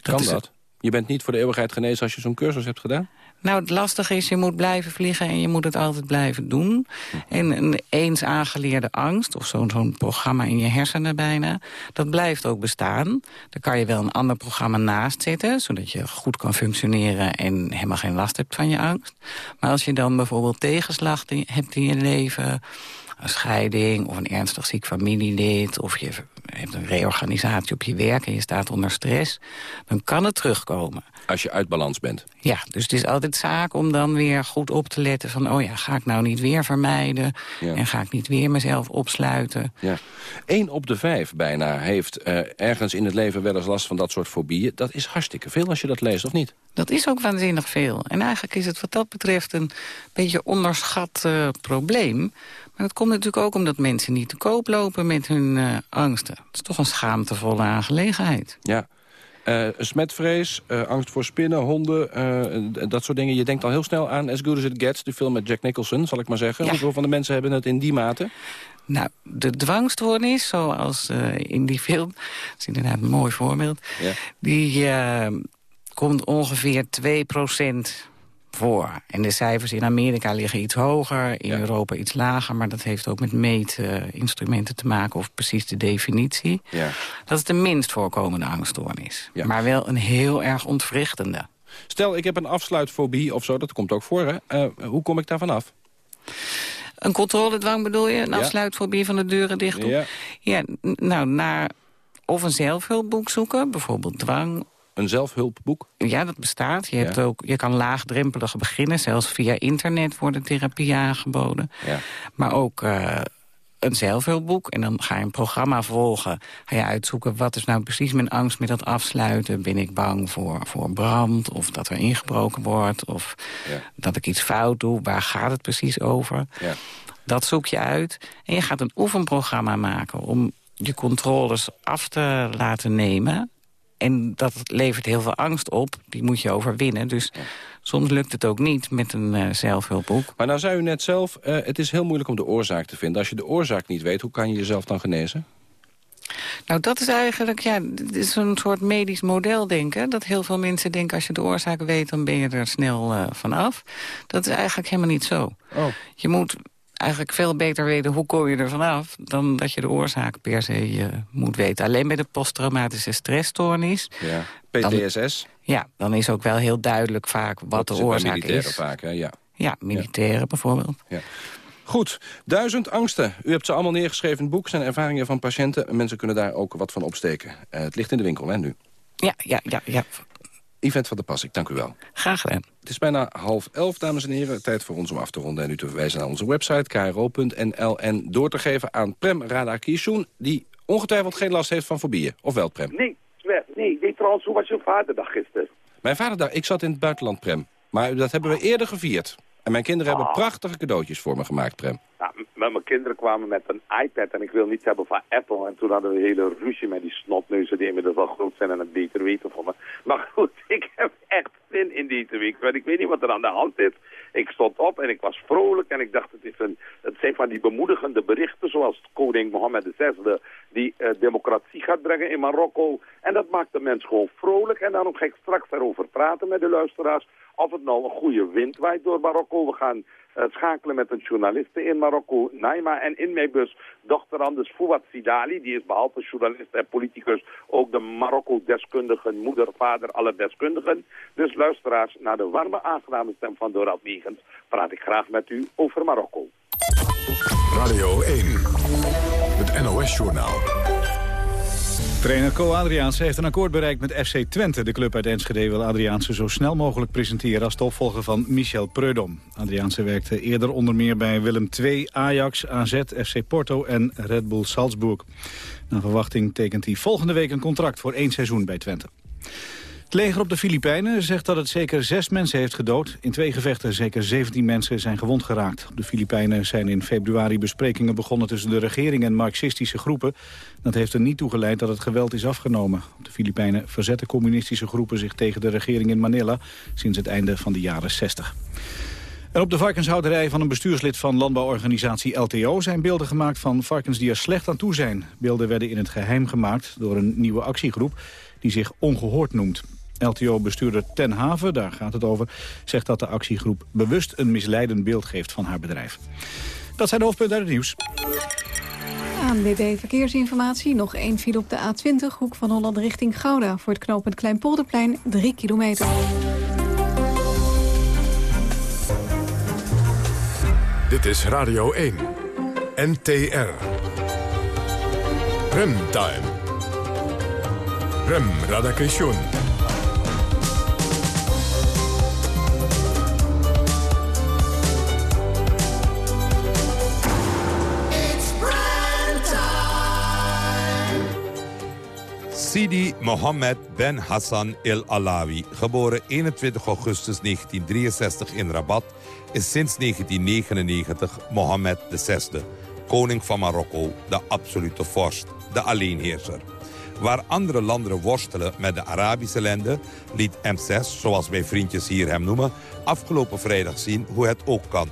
kan dat? Je bent niet voor de eeuwigheid genezen als je zo'n cursus hebt gedaan? Nou, het lastige is, je moet blijven vliegen en je moet het altijd blijven doen. En een eens aangeleerde angst, of zo'n zo'n programma in je hersenen bijna... dat blijft ook bestaan. Daar kan je wel een ander programma naast zetten... zodat je goed kan functioneren en helemaal geen last hebt van je angst. Maar als je dan bijvoorbeeld tegenslag hebt in je leven... een scheiding of een ernstig ziek familielid... of je hebt een reorganisatie op je werk en je staat onder stress... dan kan het terugkomen. Als je uit balans bent. Ja, dus het is altijd zaak om dan weer goed op te letten van... oh ja, ga ik nou niet weer vermijden Ja. en ga ik niet weer mezelf opsluiten. Ja. Eén op de vijf bijna heeft eh, ergens in het leven wel eens last van dat soort fobieën. Dat is hartstikke veel als je dat leest, of niet? Dat is ook waanzinnig veel. En eigenlijk is het wat dat betreft een beetje onderschat eh, probleem. Maar dat komt natuurlijk ook omdat mensen niet te koop lopen met hun eh, angsten. Het is toch een schaamtevolle aangelegenheid. Ja. Eh, smetvrees, eh, angst voor spinnen, honden, dat soort dingen. Je denkt al heel snel aan As Good As It Gets, de film met Jack Nicholson, zal ik maar zeggen. Ja. Hoeveel van de mensen hebben het in die mate? Nou, de dwangstoornis, zoals in die film... dat is inderdaad een mooi voorbeeld... Ja. die komt ongeveer 2 voor. En de cijfers in Amerika liggen iets hoger, in Europa iets lager... maar dat heeft ook met meetinstrumenten te maken of precies de definitie. Ja. Dat is de minst voorkomende angststoornis. Maar wel een heel erg ontwrichtende. Stel, ik heb een afsluitfobie of zo, dat komt ook voor, hè? Eh, hoe kom ik daar vanaf? Een controledwang bedoel je? Een afsluitfobie van de deuren dicht doen? Ja. Nou, naar of een zelfhulpboek zoeken, bijvoorbeeld dwang. Een zelfhulpboek? Ja, dat bestaat. Je, hebt Ja. ook, je kan laagdrempelig beginnen. Zelfs via internet worden therapieën aangeboden. Ja. Maar ook eh, een zelfhulpboek. En dan ga je een programma volgen. Ga je uitzoeken wat is nou precies mijn angst met dat afsluiten. Ben ik bang voor, voor brand of dat er ingebroken wordt. Of Ja. dat ik iets fout doe. Waar gaat het precies over? Ja. Dat zoek je uit. En je gaat een oefenprogramma maken om je controles af te laten nemen. En dat levert heel veel angst op. Die moet je overwinnen. Dus soms lukt het ook niet met een eh, zelfhulpboek. Maar nou zei u net zelf, eh, het is heel moeilijk om de oorzaak te vinden. Als je de oorzaak niet weet, hoe kan je jezelf dan genezen? Nou, dat is eigenlijk, ja, dit is een soort medisch model denken. Dat heel veel mensen denken, als je de oorzaak weet, dan ben je er snel eh, van af. Dat is eigenlijk helemaal niet zo. Oh. Je moet eigenlijk veel beter weten hoe kom je er vanaf... dan dat je de oorzaak per se eh, moet weten. Alleen bij de posttraumatische stressstoornis... Ja. Dan- PTSS? ja, dan is ook wel heel duidelijk vaak wat Dat de oorzaak militairen is. vaak, hè? Ja. Ja, militairen bijvoorbeeld. Ja. Goed, duizend angsten. U hebt ze allemaal neergeschreven in het boek. zijn ervaringen van patiënten. Mensen kunnen daar ook wat van opsteken. Eh, het ligt in de winkel, hè, nu? Ja, ja, ja, ja. Yvette van der Pas, ik dank u wel. Graag gedaan. Het is bijna half elf, dames en heren. Tijd voor ons om af te ronden en u te verwijzen naar onze website... kro.nl en door te geven aan Prem Radakishun... die ongetwijfeld geen last heeft van fobieën. Of wel, Prem? Nee, nee. Weet trouwens, hoe was je vaderdag gisteren? Mijn vaderdag, ik zat in het buitenland, Prem. Maar dat hebben we eerder gevierd. En mijn kinderen hebben Ah. prachtige cadeautjes voor me gemaakt, Prem. Nou, mijn kinderen kwamen met een iPad en ik wil niets hebben van Apple. En toen hadden we een hele ruzie met die snotneuzen die inmiddels al groot zijn en het beter weten van me. Maar goed, <laughs> ik heb echt zin in deze week. Want ik weet niet wat er aan de hand is. Ik stond op en ik was vrolijk en ik dacht het, is een, het zijn van die bemoedigende berichten zoals koning Mohammed VI die eh, democratie gaat brengen in Marokko. En dat maakt de mens gewoon vrolijk en daarom ga ik straks daarover praten met de luisteraars. Of het nou een goede wind waait door Marokko. We gaan eh, schakelen met een journaliste in Marokko, Naima. En in mijn bus dochter Anders Fouad Sidali. Die is behalve journalist en politicus ook de Marokko-deskundige moeder, vader, alle deskundigen. Dus luisteraars, naar de warme, aangename stem van Dorald Megens praat ik graag met u over Marokko. Radio 1, het NOS-journaal. Trainer Co Adriaanse heeft een akkoord bereikt met FC Twente. De club uit Enschede wil Adriaanse zo snel mogelijk presenteren... als de opvolger van Michel Preudom. Adriaanse werkte eerder onder meer bij Willem II, Ajax, AZ, FC Porto en Red Bull Salzburg. Naar verwachting tekent hij volgende week een contract voor één seizoen bij Twente. Het leger op de Filipijnen zegt dat het zeker zes mensen heeft gedood. In twee gevechten zeker 17 mensen zijn gewond geraakt. Op de Filipijnen zijn in februari besprekingen begonnen tussen de regering en marxistische groepen. Dat heeft er niet toe geleid dat het geweld is afgenomen. Op de Filipijnen verzetten communistische groepen zich tegen de regering in Manila sinds het einde van de jaren 60. En op de varkenshouderij van een bestuurslid van landbouworganisatie LTO... zijn beelden gemaakt van varkens die er slecht aan toe zijn. Beelden werden in het geheim gemaakt door een nieuwe actiegroep... die zich Ongehoord noemt. LTO-bestuurder Ten Haven, daar gaat het over... zegt dat de actiegroep bewust een misleidend beeld geeft van haar bedrijf. Dat zijn de hoofdpunten uit het nieuws. ANWB Verkeersinformatie. Nog één file op de A20, hoek van Holland richting Gouda. Voor het knooppunt Kleinpolderplein, 3 kilometer. Dit is Radio 1, NTR. Remtime. Rem Radakation. Sidi Mohammed Ben Hassan El Alawi, geboren 21 augustus 1963 in Rabat, is sinds 1999 Mohammed VI, koning van Marokko, de absolute vorst, de alleenheerser. Waar andere landen worstelen met de Arabische landen, liet M6, zoals mijn vriendjes hier hem noemen, afgelopen vrijdag zien hoe het ook kan.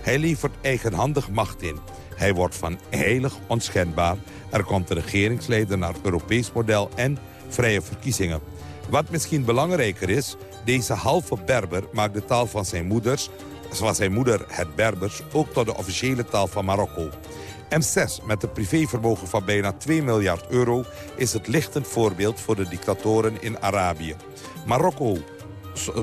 Hij levert eigenhandig macht in. Hij wordt van heilig onschendbaar. Er komt een regeringsleider naar Europees model en vrije verkiezingen. Wat misschien belangrijker is, deze halve Berber maakt de taal van zijn moeders, zoals zijn moeder het Berbers, ook tot de officiële taal van Marokko. M6 met een privévermogen van bijna 2 miljard euro is het lichtend voorbeeld voor de dictatoren in Arabië. Marokko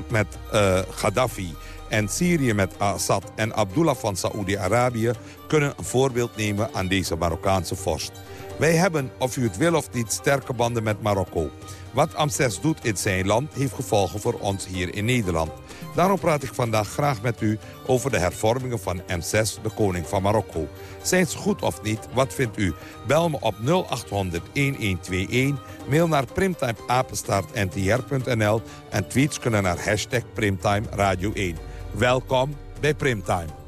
met eh, Gaddafi en Syrië met Assad en Abdullah van Saoedi-Arabië... kunnen een voorbeeld nemen aan deze Marokkaanse vorst. Wij hebben, of u het wil of niet, sterke banden met Marokko. Wat Amses doet in zijn land heeft gevolgen voor ons hier in Nederland. Daarom praat ik vandaag graag met u over de hervormingen van M6, de koning van Marokko. Zijn ze goed of niet? Wat vindt u? Bel me op 0800-1121, mail naar primtimeapenstaartntr.nl en tweets kunnen naar hashtag Primtime Radio 1. Welkom bij Primtime.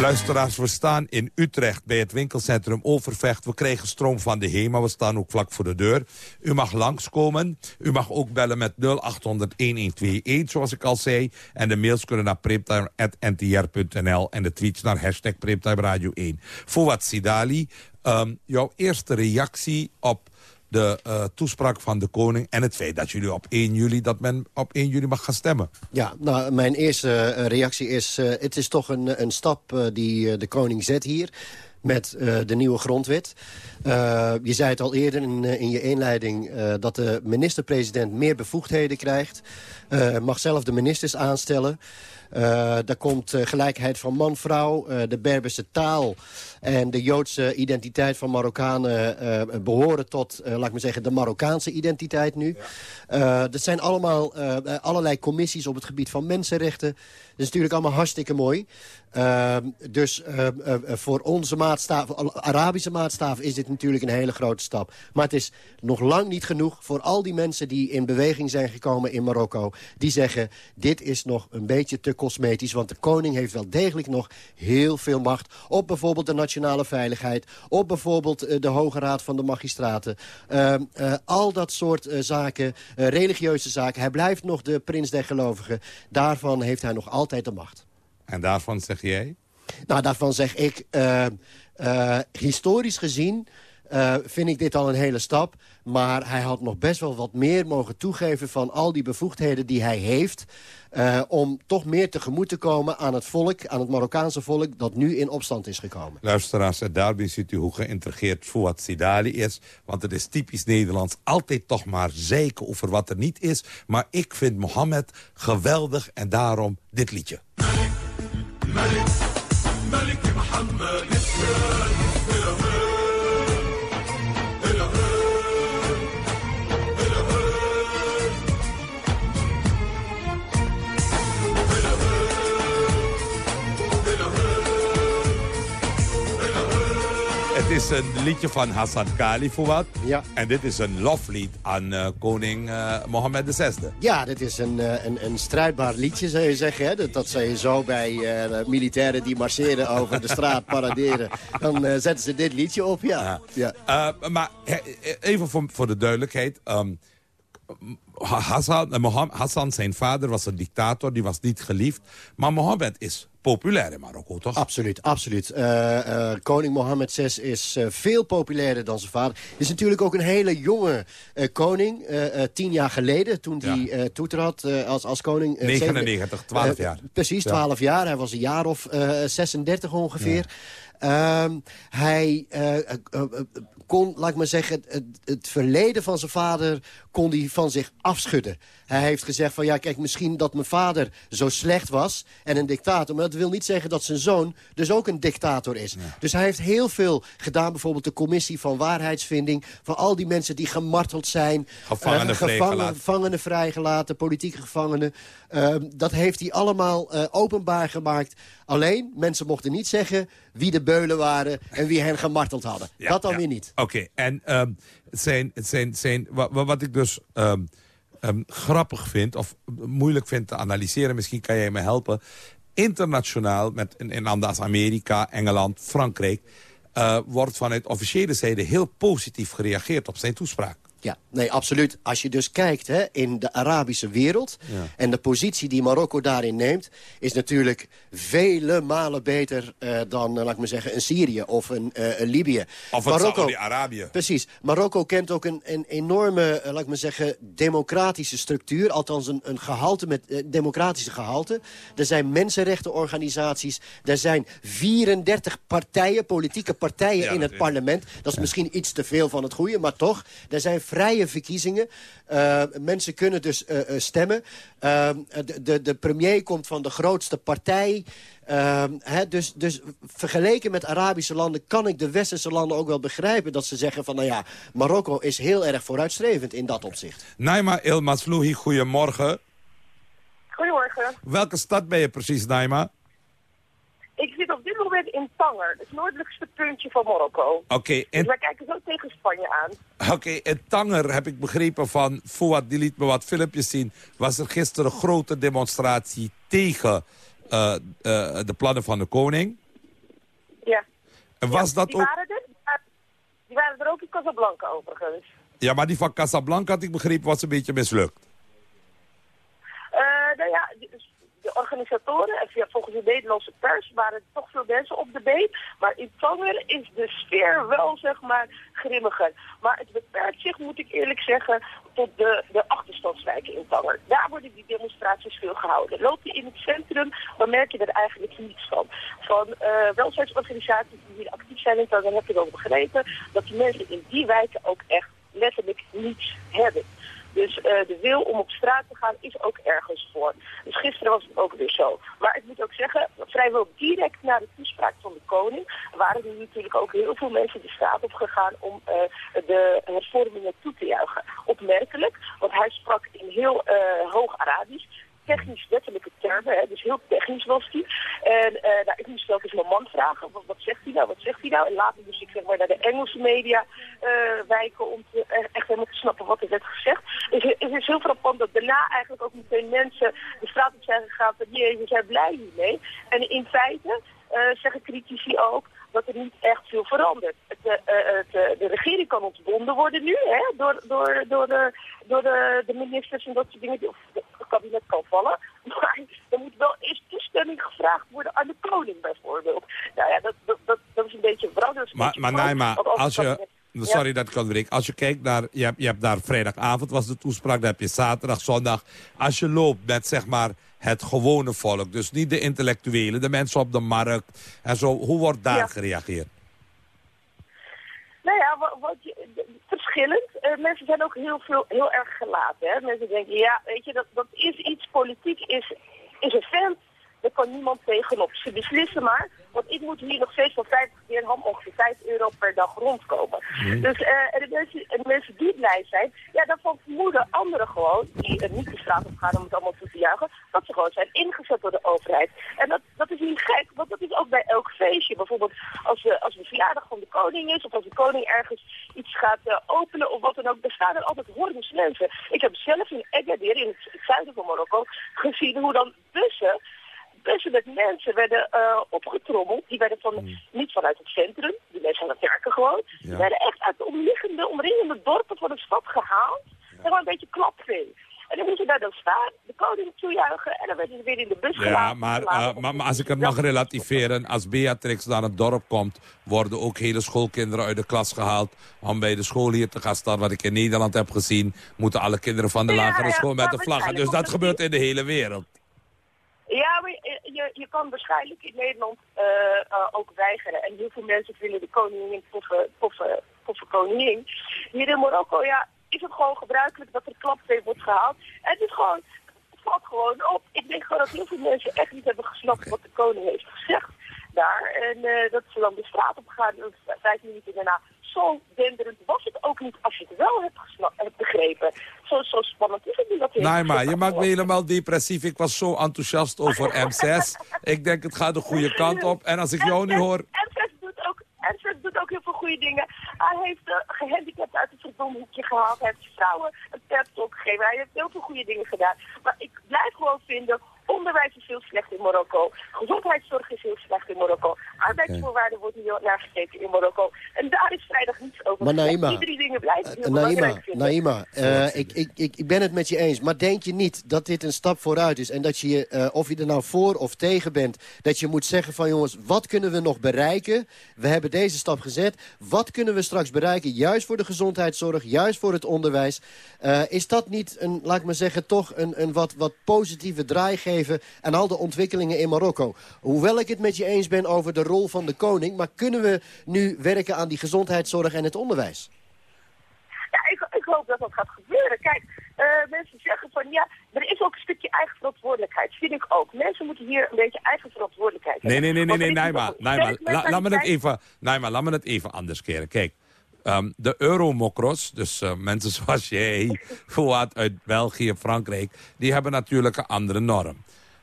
Luisteraars, we staan in Utrecht bij het winkelcentrum Overvecht. We krijgen stroom van de HEMA, we staan ook vlak voor de deur. U mag langskomen. U mag ook bellen met 0800-1121, zoals ik al zei. En de mails kunnen naar primtime.ntr.nl en de tweets naar hashtag Primtime Radio 1. Fouad Sidali, um, jouw eerste reactie op de eh, toespraak van de koning... en het feit dat, jullie op 1 juli, dat men op 1 juli mag gaan stemmen? Ja, nou, mijn eerste eh, reactie is... eh, het is toch een, een stap die de koning zet hier met de nieuwe grondwet. Je zei het al eerder in, in je inleiding... dat de minister-president meer bevoegdheden krijgt. Mag zelf de ministers aanstellen. Eh, daar komt eh, gelijkheid van man-vrouw, eh, de Berberse taal... en de Joodse identiteit van Marokkanen eh, behoren tot, laat ik maar zeggen... de Marokkaanse identiteit nu. Eh, dat zijn allemaal allerlei commissies op het gebied van mensenrechten. Dat is natuurlijk allemaal hartstikke mooi. Uh, dus uh, uh, voor onze maatstaaf, Arabische maatstaaf is dit natuurlijk een hele grote stap. Maar het is nog lang niet genoeg voor al die mensen die in beweging zijn gekomen in Marokko. Die zeggen, dit is nog een beetje te cosmetisch. Want de koning heeft wel degelijk nog heel veel macht. Op bijvoorbeeld de nationale veiligheid. Op bijvoorbeeld uh, de Hoge Raad van de Magistraten. Uh, al dat soort zaken, religieuze zaken. Hij blijft nog de prins der gelovigen. Daarvan heeft hij nog altijd de macht. En daarvan zeg jij? Nou, daarvan zeg ik, historisch gezien vind ik dit al een hele stap. Maar hij had nog best wel wat meer mogen toegeven van al die bevoegdheden die hij heeft... Eh, om toch meer tegemoet te komen aan het volk, aan het Marokkaanse volk... dat nu in opstand is gekomen. Luisteraars, daarbij ziet u hoe geïntegreerd Fouad Sidali is. Want het is typisch Nederlands. Altijd toch maar zeker over wat er niet is. Maar ik vind Mohammed geweldig en daarom dit liedje. Malik Mohammed is een liedje van Hassan Kali Fouad. Ja. En dit is een loflied aan uh, koning uh, Mohammed VI. Ja, dit is een, uh, een, een strijdbaar liedje, zou je zeggen. Hè? Dat, dat zou je zo bij militairen die marcheren over de straat <laughs> paraderen. Dan zetten ze dit liedje op, ja. ja. ja. maar even voor, voor de duidelijkheid... Um, Hassan, Mohammed, Hassan, zijn vader, was een dictator, die was niet geliefd. Maar Mohammed is populair in Marokko, toch? Absoluut, absoluut. Uh, uh, koning Mohammed VI is uh, veel populairder dan zijn vader. Is natuurlijk ook een hele jonge koning. tien jaar geleden, toen hij ja. toetrad als, als koning. 99, 12 jaar. precies, 12 ja. jaar. Hij was een jaar of 36 ongeveer. Ja. hij kon, laat ik maar zeggen, het, het, verleden van zijn vader kon hij van zich afschudden. Hij heeft gezegd van, ja, kijk, misschien dat mijn vader zo slecht was en een dictator. Maar dat wil niet zeggen dat zijn zoon dus ook een dictator is. Ja. Dus hij heeft heel veel gedaan. Bijvoorbeeld de commissie van waarheidsvinding. Van al die mensen die gemarteld zijn. Gevangenen uh, gevangen, gevangenen vrijgelaten, politieke gevangenen. Uh, dat heeft hij allemaal uh, openbaar gemaakt. Alleen, mensen mochten niet zeggen wie de beulen waren en wie hen gemarteld hadden. Ja, dat dan ja. weer niet. Oké, en um, zijn, zijn, zijn, wat, wat ik dus... Um, um, grappig vind, of moeilijk vind te analyseren... misschien kan jij me helpen... internationaal, met in, in als Amerika, Engeland, Frankrijk... Uh, wordt vanuit officiële zijde heel positief gereageerd op zijn toespraak. Ja, nee, absoluut. Als je dus kijkt hè, in de Arabische wereld... Ja. en de positie die Marokko daarin neemt... is natuurlijk vele malen beter uh, dan, uh, laat ik maar zeggen, een Syrië of een, uh, een Libië. Of Saudi-Arabië. Precies. Marokko kent ook een, een enorme, laat ik maar zeggen, democratische structuur. Althans een, een gehalte met democratische gehalte. Er zijn mensenrechtenorganisaties. Er zijn 34 partijen, politieke partijen ja, in het parlement. Dat is misschien iets te veel van het goede, maar toch. Er zijn vrije verkiezingen. Uh, mensen kunnen dus uh, uh, stemmen. de, de, de premier komt van de grootste partij. He, dus, dus vergeleken met Arabische landen kan ik de westerse landen ook wel begrijpen... dat ze zeggen van, nou ja, Marokko is heel erg vooruitstrevend in dat opzicht. Naima El Maslouhi, goedemorgen. Goedemorgen. Welke stad ben je precies, Naima? Ik zit op dit moment in Tanger, het noordelijkste puntje van Marokko. Oké. Okay, en... Dus wij kijken zo tegen Spanje aan. Oké, okay, in Tanger heb ik begrepen van Fouad, die liet me wat filmpjes zien... was er gisteren een grote demonstratie tegen uh, uh, de plannen van de koning. Ja. En was ja, dat die ook... Waren er, die waren er ook in Casablanca overigens. Ja, maar die van Casablanca had ik begrepen was een beetje mislukt. Uh, nou ja, de organisatoren en via, volgens de Nederlandse pers waren er toch veel mensen op de been. Maar in Tanger is de sfeer wel, zeg maar, grimmiger. Maar het beperkt zich, moet ik eerlijk zeggen, tot de, de achterstandswijken in Tanger. Daar worden die demonstraties veel gehouden. Loop je in het centrum, dan merk je er eigenlijk niets van. Van eh welzijnsorganisaties die hier actief zijn in Tanger, heb je wel begrepen dat die mensen in die wijken ook echt letterlijk niets hebben. Dus eh, de wil om op straat te gaan is ook ergens voor. Dus gisteren was het ook weer zo. Maar ik moet ook zeggen, vrijwel direct na de toespraak van de koning... waren er natuurlijk ook heel veel mensen de straat op gegaan om eh, de hervormingen toe te juichen. Opmerkelijk, want hij sprak in heel eh, hoog Arabisch technisch wettelijke termen, hè, dus heel technisch was hij. En eh nou, ik moest telkens mijn man vragen, wat, wat zegt hij nou, wat zegt hij nou? En later moest ik zeg maar naar de Engelse media eh, wijken om te, eh, echt helemaal te snappen wat er werd gezegd. Dus het is heel frappant dat daarna eigenlijk ook meteen mensen de straat op zijn gegaan van jee, we zijn blij hiermee. En in feite zeggen critici ook dat er niet echt veel verandert. Het, eh, eh, het, eh, de regering kan ontbonden worden nu, hè, door, door, door, de, door de, de ministers en dat soort dingen. Of het kabinet kan vallen. <laughs> Maar er moet wel eerst toestemming gevraagd worden aan de koning bijvoorbeeld. Nou ja, dat, dat, dat, dat is een beetje wrang. Maar, maar Naima, als je... Sorry Ja. dat ik onderbreek. Als je kijkt naar... Je hebt, je hebt daar vrijdagavond was de toespraak, dan heb je zaterdag, zondag. Als je loopt met zeg maar het gewone volk, dus niet de intellectuelen, de mensen op de markt en zo. Hoe wordt daar Ja. gereageerd? Nou ja, wat, verschillend. Eh, mensen zijn ook heel, veel, heel erg gelaten. Hè? Mensen denken, ja, weet je, dat, dat is iets, politiek is, is een vent. Daar kan niemand tegenop. Ze beslissen maar. Want ik moet hier nog steeds van 50 keer ham ongeveer 5 euro per dag rondkomen. Nee. Dus eh, en de, mensen, en de mensen die blij zijn, ja, daarvan vermoeden anderen gewoon, die er niet de straat op gaan om het allemaal toe te juichen, dat ze gewoon zijn ingezet door de overheid. En dat, dat is niet gek, want dat is ook bij elk feestje. Bijvoorbeeld als, we, als de verjaardag van de koning is, of als de koning ergens iets gaat eh, openen of wat dan ook, er staan er altijd hordes mensen. Ik heb zelf in Agadir, in het zuiden van Marokko, gezien hoe dan met mensen werden eh, opgetrommeld. Die werden van, niet vanuit het centrum, die mensen aan het werken gewoon. Die werden echt uit de omliggende, omringende dorpen van de stad gehaald. En gewoon een beetje klapvee. En dan moesten daar dan staan, de koning toejuichen en dan werden ze weer in de bus Ja, gelaten. maar, eh, maar, maar als ik het mag relativeren, als Beatrix naar het dorp komt, worden ook hele schoolkinderen uit de klas gehaald om bij de school hier te gaan staan. Wat ik in Nederland heb gezien, moeten alle kinderen van de Ja, lagere ja, school met de vlaggen. Dus dat gebeurt in de hele wereld. Ja, maar je, je, je kan waarschijnlijk in Nederland eh, eh, ook weigeren. En heel veel mensen vinden de koningin toffe, toffe, toffe koningin. Hier in Marokko, ja, is het gewoon gebruikelijk dat er klapvee wordt gehaald. En het gewoon, valt gewoon op. Ik denk gewoon dat heel veel mensen echt niet hebben gesnapt wat de koning heeft gezegd daar. En eh, dat ze dan de straat op gaan, en vijf minuten daarna. Zo denderend was het ook niet als je het wel hebt, hebt begrepen. Zo, zo spannend is het niet dat je Nee, maar je maakt me helemaal depressief. Ik was zo enthousiast over M6. Ik denk, het gaat de goede kant op. En als ik jou nu hoor... Ernst doet ook, Ernst doet ook heel veel goede dingen. Hij heeft uh, gehandicapten uit het verdomhoekje gehaald. Hij heeft vrouwen een pep talk gegeven. Hij heeft heel veel goede dingen gedaan. Maar ik blijf gewoon vinden, onderwijs is heel slecht in Marokko. Gezondheidszorg is heel slecht in Marokko. Arbeidsvoorwaarden wordt niet naar gekeken in Marokko. En daar is vrijdag niets over. Maar. Naima, Die drie dingen blijven heel belangrijk Naima, vinden. Naima eh, ik, ik, ik, ik ben het met je eens. Maar denk je niet dat dit een stap vooruit is... en dat je, eh, of je er nou voor of tegen bent... dat je moet zeggen van jongens, wat kunnen we nog bereiken? We hebben deze stap gezet. Wat kunnen we straks bereiken? Juist voor de gezondheidszorg, juist voor het onderwijs. Eh, is dat niet, een, laat ik maar zeggen, toch een, een wat, wat positieve draai geven... aan al de ontwikkelingen in Marokko? Hoewel ik het met je eens ben over de rol van de koning... maar kunnen we nu werken aan die gezondheidszorg en het onderwijs? Ja, ik, ik hoop dat dat gaat gebeuren. Kijk, eh, mensen zeggen van ja, er is ook een stukje eigen verantwoordelijkheid. Vind ik ook. Mensen moeten hier een beetje eigen verantwoordelijkheid Nee, nee, nee, nee, nee, is Naima. nog een Naima, sterke la- laat me het even, Naima, laat me het even anders keren. Kijk, ehm, de euromokros, dus eh, mensen <laughs> zoals jij, Fouad uit België, Frankrijk, die hebben natuurlijk een andere norm.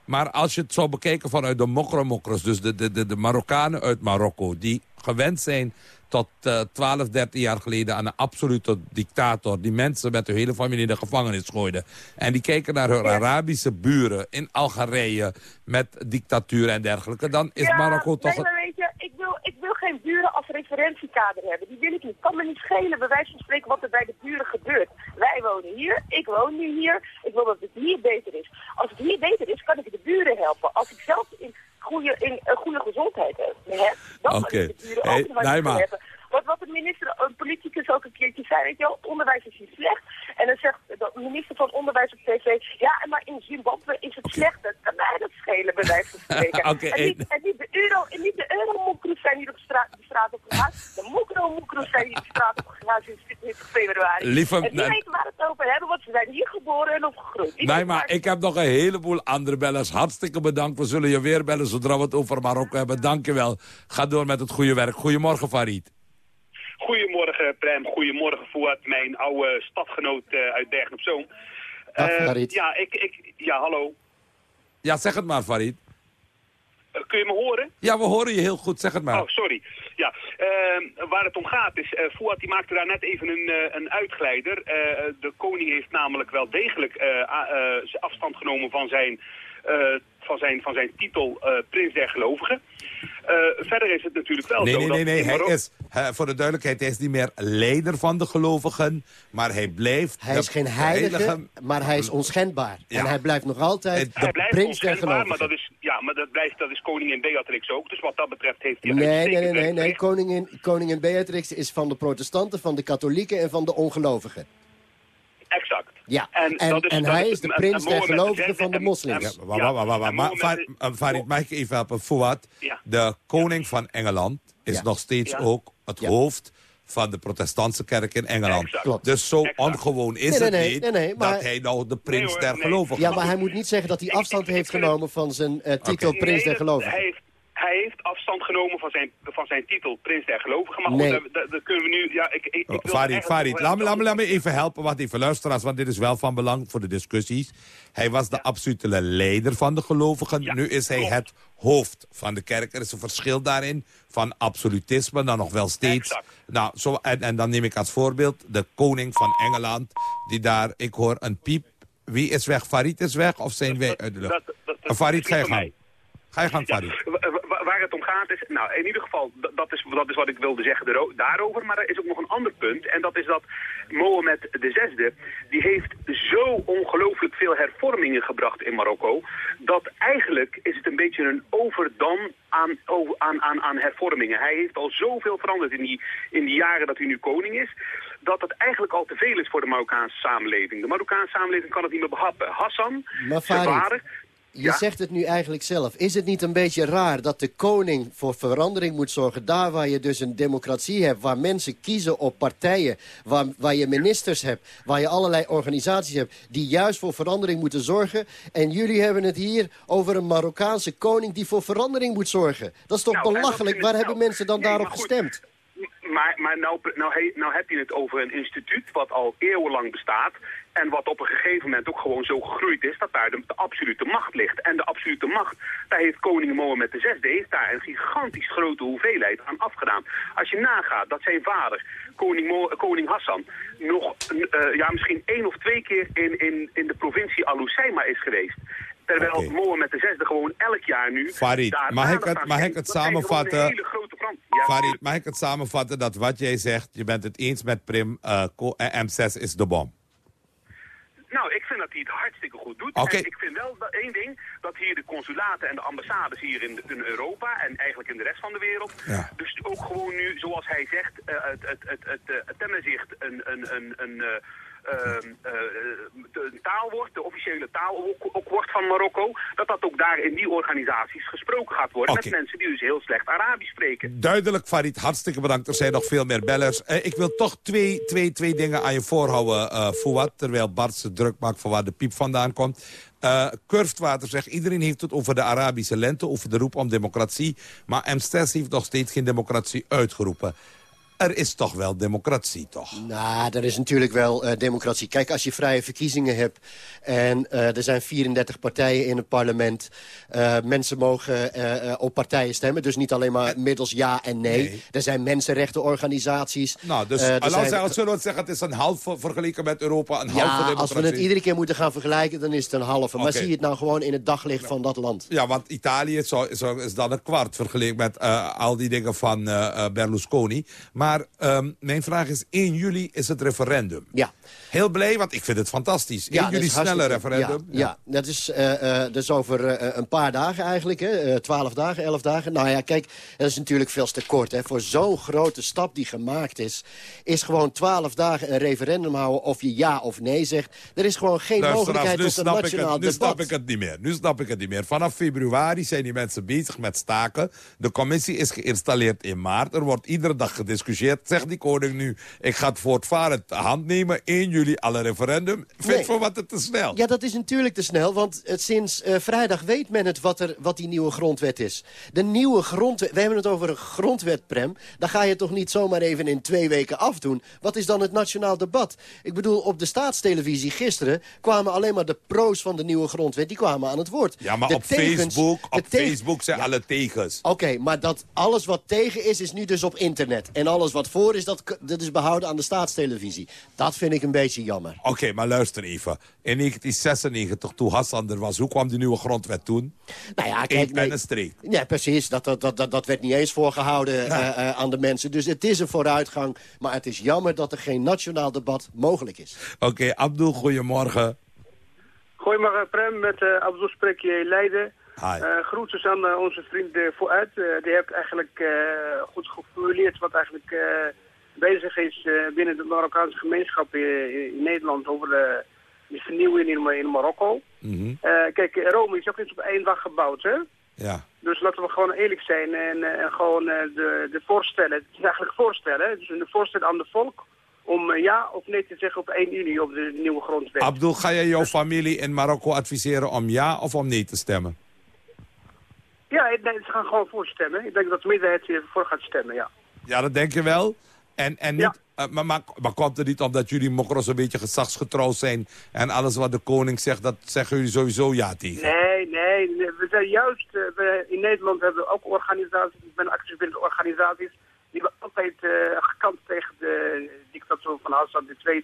Maar als je het zou bekijken vanuit de mokromokros, dus de, de, de, de Marokkanen uit Marokko, die gewend zijn tot eh 12, 13 jaar geleden aan een absolute dictator... die mensen met hun hele familie in de gevangenis gooide. En die kijken naar hun Arabische buren in Algerije met dictatuur en dergelijke. Dan is ja, Marokko toch... Nee, maar weet je, ik wil, ik wil geen buren als referentiekader hebben. Die wil ik niet. kan me niet schelen, bij wijze van spreken, wat er bij de buren gebeurt. Wij wonen hier, ik woon nu hier. Ik wil dat het hier beter is. Als het hier beter is, kan ik de buren helpen. Als ik zelf in goede, in, een goede gezondheid heb, dan kan ik de buren Hey, ook wat Naima. helpen. Wat, wat de minister, een politicus ook een keertje zei, weet je wel, onderwijs is hier slecht. En dan zegt de minister van Onderwijs op tv, ja, maar in Zimbabwe is het slecht. Dat kan mij dat schelen, bij wijze van <laughs> spreken. En, niet, en niet de euro, en niet de euro-moekroes zijn hier op straat, de straat op gegaan. De moekro-moekroes zijn hier de straat op gegaan sinds 20 februari. Lieve- en die weten waar het over hebben, want ze zijn hier geboren en opgegroeid. Die Nee, maar waar- ik heb nog een heleboel andere bellers. Hartstikke bedankt. We zullen je weer bellen zodra we het over Marokko hebben. Dank je wel. Ga door met het goede werk. Goedemorgen, Farid. Goedemorgen Prem, goedemorgen Fouad, mijn oude stadgenoot eh, uit Bergen op Zoom. Dag, Eh, Farid. ja, ik, ik, ja, hallo. Ja, zeg het maar, Farid. Eh, kun je me horen? Ja, we horen je heel goed. Zeg het maar. Oh, sorry. Ja, eh, waar het om gaat is, eh Fouad die maakte daar net even een, eh, een uitglijder. Eh, de koning heeft namelijk wel degelijk eh, eh, afstand genomen van zijn, eh, van zijn, van zijn titel eh, Prins der Gelovigen. Eh, verder is het natuurlijk wel Nee, zo nee, dat nee, nee. Hij is, voor de duidelijkheid, hij is niet meer leider van de gelovigen. Maar hij blijft... Hij is geen heilige, maar hij is onschendbaar. Ja. En hij blijft nog altijd Hij de blijft prins der onschendbaar, maar gelovigen. dat is, ja, maar dat, blijft, dat is koningin Beatrix ook. Dus wat dat betreft heeft hij Nee, nee, nee, nee. Koningin, koningin Beatrix is van de protestanten, van de katholieken en van de ongelovigen. Exact. Ja, En en, dat is- en dat hij is- de prins der gelovigen van de moslims. Eh, Farid, mag ik even helpen? Fuad, Ja. de koning van Engeland is Ja. nog steeds Ja. ook het Ja. hoofd van de protestantse kerk in Engeland. Exact. Klopt. Dus zo Exact. ongewoon is Nee, nee, het niet nee, nee, maar- dat hij nou de prins Nee, hoor, der nee. gelovigen Ja, maar hij moet niet zeggen dat hij afstand heeft genomen van zijn eh, titel prins Nee, der gelovigen. Hij heeft, hij heeft afstand genomen van zijn, van zijn titel Prins der Gelovigen. Maar goed, Nee. daar- daar kunnen we nu... Ja, ik, ik, ik wil Oh, Farid, Farid, laat me, laat, me, laat me even helpen, wat even luisteraars, want dit is wel van belang voor de discussies. Hij was de absolute leider van de gelovigen. Ja, nu is hij klopt. het hoofd van de kerk. Er is een verschil daarin van absolutisme, dan nog wel steeds. Exact. Nou, zo, en, en dan neem ik als voorbeeld de koning van Engeland, die daar, ik hoor een piep. Wie is weg? Farid is weg of zijn wij uit de lucht? dat- dat- dat- Farid, dat ga je gang. Ga je gang, Ja, Farid. Waar het om gaat is, nou in ieder geval, dat is, dat is wat ik wilde zeggen daarover. Maar er is ook nog een ander punt. En dat is dat Mohammed VI, die heeft zo ongelooflijk veel hervormingen gebracht in Marokko. Dat eigenlijk is het een beetje een overdam aan, aan, aan, aan hervormingen. Hij heeft al zoveel veranderd in die, in die jaren dat hij nu koning is. Dat het eigenlijk al te veel is voor de Marokkaanse samenleving. De Marokkaanse samenleving kan het niet meer behappen. Hassan, zijn vader... Je Ja. zegt het nu eigenlijk zelf. Is het niet een beetje raar dat de koning voor verandering moet zorgen... daar waar je dus een democratie hebt, waar mensen kiezen op partijen... waar, waar je ministers hebt, waar je allerlei organisaties hebt... die juist voor verandering moeten zorgen. En jullie hebben het hier over een Marokkaanse koning... die voor verandering moet zorgen. Dat is toch Nou, belachelijk? Waar hebben nou, mensen dan nee, daarop gestemd? Maar, maar nou, nou, nou heb je het over een instituut wat al eeuwenlang bestaat. En wat op een gegeven moment ook gewoon zo gegroeid is dat daar de, de absolute macht ligt. En de absolute macht, daar heeft koning Mohammed VI heeft daar een gigantisch grote hoeveelheid aan afgedaan. Als je nagaat dat zijn vader, koning, Mo- koning Hassan, nog eh, ja, misschien één of twee keer in, in, in de provincie Al-Hoceima is geweest. Terwijl Oké. Mohammed VI gewoon elk jaar nu... Farid, daar mag ik het- mag ik het samenvatten? hele grote veranderingen. Ja, Farid, mag ik het samenvatten dat wat jij zegt, je bent het eens met Prim, eh, eh, M6 is de bom. Nou, ik vind dat hij het hartstikke goed doet. En ik vind wel dat één ding, dat hier de consulaten en de ambassades hier in, in Europa en eigenlijk in de rest van de wereld, Ja. dus ook gewoon nu, zoals hij zegt, eh, het, het, het, het, eh, tenmenzicht een, een, een, een, eh, de taal wordt, de officiële taal ook, ook wordt van Marokko, dat dat ook daar in die organisaties gesproken gaat worden met mensen die dus heel slecht Arabisch spreken. Duidelijk, Farid. Hartstikke bedankt. Er zijn nog veel meer bellers. Eh, ik wil toch twee, twee, twee dingen aan je voorhouden, eh Fouad. Terwijl Bart ze druk maakt van waar de piep vandaan komt. Eh Kurftwater zegt, iedereen heeft het over de Arabische lente, over de roep om democratie. Maar M6 heeft nog steeds geen democratie uitgeroepen. Er is toch wel democratie, toch? Nou, er is natuurlijk wel eh, democratie. Kijk, als je vrije verkiezingen hebt... en eh, er zijn 34 partijen in het parlement... eh, mensen mogen op partijen stemmen. Dus niet alleen maar middels ja en nee. Er zijn mensenrechtenorganisaties. Nou, dus er we zijn- zeggen, zullen we het zeggen, het is een half ver- vergeleken met Europa, een halve Ja, democratie. als we het iedere keer moeten gaan vergelijken, dan is het een halve. Maar zie je het nou gewoon in het daglicht van dat land. Ja, want Italië is, zo- is, zo- is dan een kwart vergeleken met al die dingen van Berlusconi. Maar ehm, mijn vraag is, 1 juli is het referendum. Ja. Heel blij, want ik vind het fantastisch. 1 Ja, dat juli snelle referendum. Ja, ja. dat is, dat is over eh, een paar dagen eigenlijk. hè. Eh, Twaalf dagen, elf dagen. Nou ja, kijk, dat is natuurlijk veel te kort. Hè. Voor zo'n grote stap die gemaakt is... is gewoon twaalf dagen een referendum houden of je ja of nee zegt. Er is gewoon geen mogelijkheid tot een nationaal het, nu debat. snap ik het niet meer. Nu snap ik het niet meer. Vanaf februari zijn die mensen bezig met staken. De commissie is geïnstalleerd in maart. Er wordt iedere dag gediscussieerd. Zegt die koning nu, ik ga het voortvarend te hand nemen. 1 juli alle referendum. Vind Nee. voor wat het te snel. Ja, dat is natuurlijk te snel, want het, sinds eh, vrijdag weet men het wat, er, wat die nieuwe grondwet is. De nieuwe grondwet, we hebben het over een grondwet, Prem. Dan ga je toch niet zomaar even in twee weken afdoen. Wat is dan het nationaal debat? Ik bedoel, op de staatstelevisie gisteren kwamen alleen maar de pro's van de nieuwe grondwet, die kwamen aan het woord. Ja, maar De op tegens- Facebook, op Facebook zijn alle tegens. Oké, maar dat alles wat tegen is, is nu dus op internet. En alles wat voor is, dat, dat is behouden aan de staatstelevisie. Dat vind ik een beetje jammer. Oké, maar luister even. In 1996, toen Hassan er was, hoe kwam die nieuwe grondwet toen? Nou ja, kijk, pen nee, en streep. Ja, precies. Dat, dat, dat, dat, werd niet eens voorgehouden eh, eh, aan de mensen. Dus het is een vooruitgang. Maar het is jammer dat er geen nationaal debat mogelijk is. Oké, Abdul, goedemorgen. Goedemorgen Prem, met uh, Abdul spreek je Leiden. Uh, groetjes aan uh, onze vriend uh, Vooruit. Die heeft eigenlijk goed geformuleerd wat eigenlijk bezig is binnen de Marokkaanse gemeenschap in, in Nederland over de, de vernieuwing in, in Marokko. Mm -hmm. kijk, Rome is ook niet op één dag gebouwd, hè? Ja. Dus laten we gewoon eerlijk zijn en, en gewoon de, de voorstellen, het is eigenlijk voorstellen, dus een voorstel aan de volk om ja of nee te zeggen op 1 juni op de nieuwe grondwet. Abdul, ga jij jouw familie in Marokko adviseren om ja of om nee te stemmen? Ja, denk, ze gaan gewoon voor stemmen. Ik denk dat de meerderheid voor gaat stemmen, ja. Ja, dat denk je wel. En, en niet, ja. uh, maar, maar, maar komt het niet omdat jullie mokros een beetje gezagsgetrouw zijn... en alles wat de koning zegt, dat zeggen jullie sowieso ja tegen? Nee, nee. We zijn juist... Uh, we in Nederland hebben we ook organisaties. Ik ben actief binnen de organisaties. Die hebben altijd uh, gekant tegen de dictatuur van Hassan II...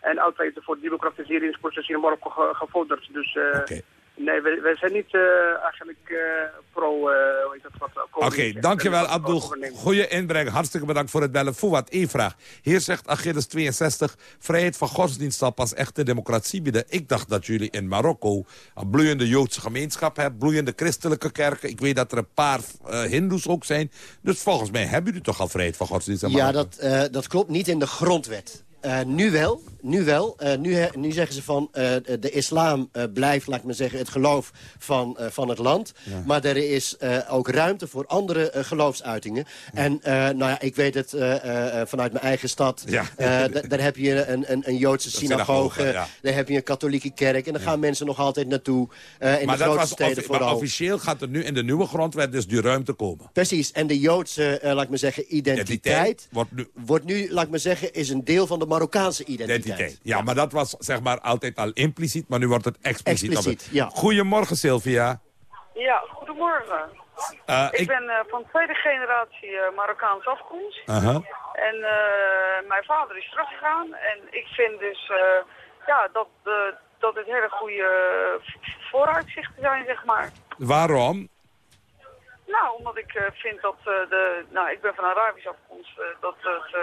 en altijd voor het democratiseringsproces in Marokko ge gevorderd. Dus... Okay. Nee, wij, wij, zijn niet uh, eigenlijk uh, pro... Uh, Oké, okay, dankjewel Abdul. Goeie inbreng. Hartstikke bedankt voor het bellen. Voor wat één vraag. Hier zegt Achilles 62... vrijheid van godsdienst zal pas echte democratie bieden. Ik dacht dat jullie in Marokko een bloeiende Joodse gemeenschap hebben... bloeiende christelijke kerken. Ik weet dat er een paar uh, hindoes ook zijn. Dus volgens mij hebben jullie toch al vrijheid van godsdienst in Ja, Marokko? dat, uh, dat klopt niet in de grondwet. Uh, nu wel, nu wel. Uh, nu, nu zeggen ze van uh, de islam blijft, laat ik maar zeggen, het geloof van, van het land. Ja. Maar er is ook ruimte voor andere geloofsuitingen. Ja. En nou ja, ik weet het vanuit mijn eigen stad. Ja. daar heb je een, een, een Joodse synagoge, daar heb je een katholieke kerk. En daar gaan mensen nog altijd naartoe. in maar de grote steden of, vooral. Maar officieel gaat er nu in de nieuwe grondwet dus die ruimte komen. Precies. En de Joodse, laat ik maar zeggen, identiteit... identiteit wordt, nu... wordt nu, laat ik maar zeggen, is een deel van de Marokkaanse identiteit. identiteit. Ja, ja, maar dat was zeg maar altijd al impliciet, maar nu wordt het expliciet. Expliciet, ja. Goedemorgen, Sylvia. Ja, goedemorgen. Uh, ik, ik, ben uh, van tweede generatie uh, Marokkaans afkomst. Uh -huh. En mijn vader is teruggegaan. En ik vind dus ja, dat, dat het hele goede vooruitzichten zijn, zeg maar. Waarom? Nou, omdat ik vind dat de... Nou, ik ben van Arabisch afkomst. dat het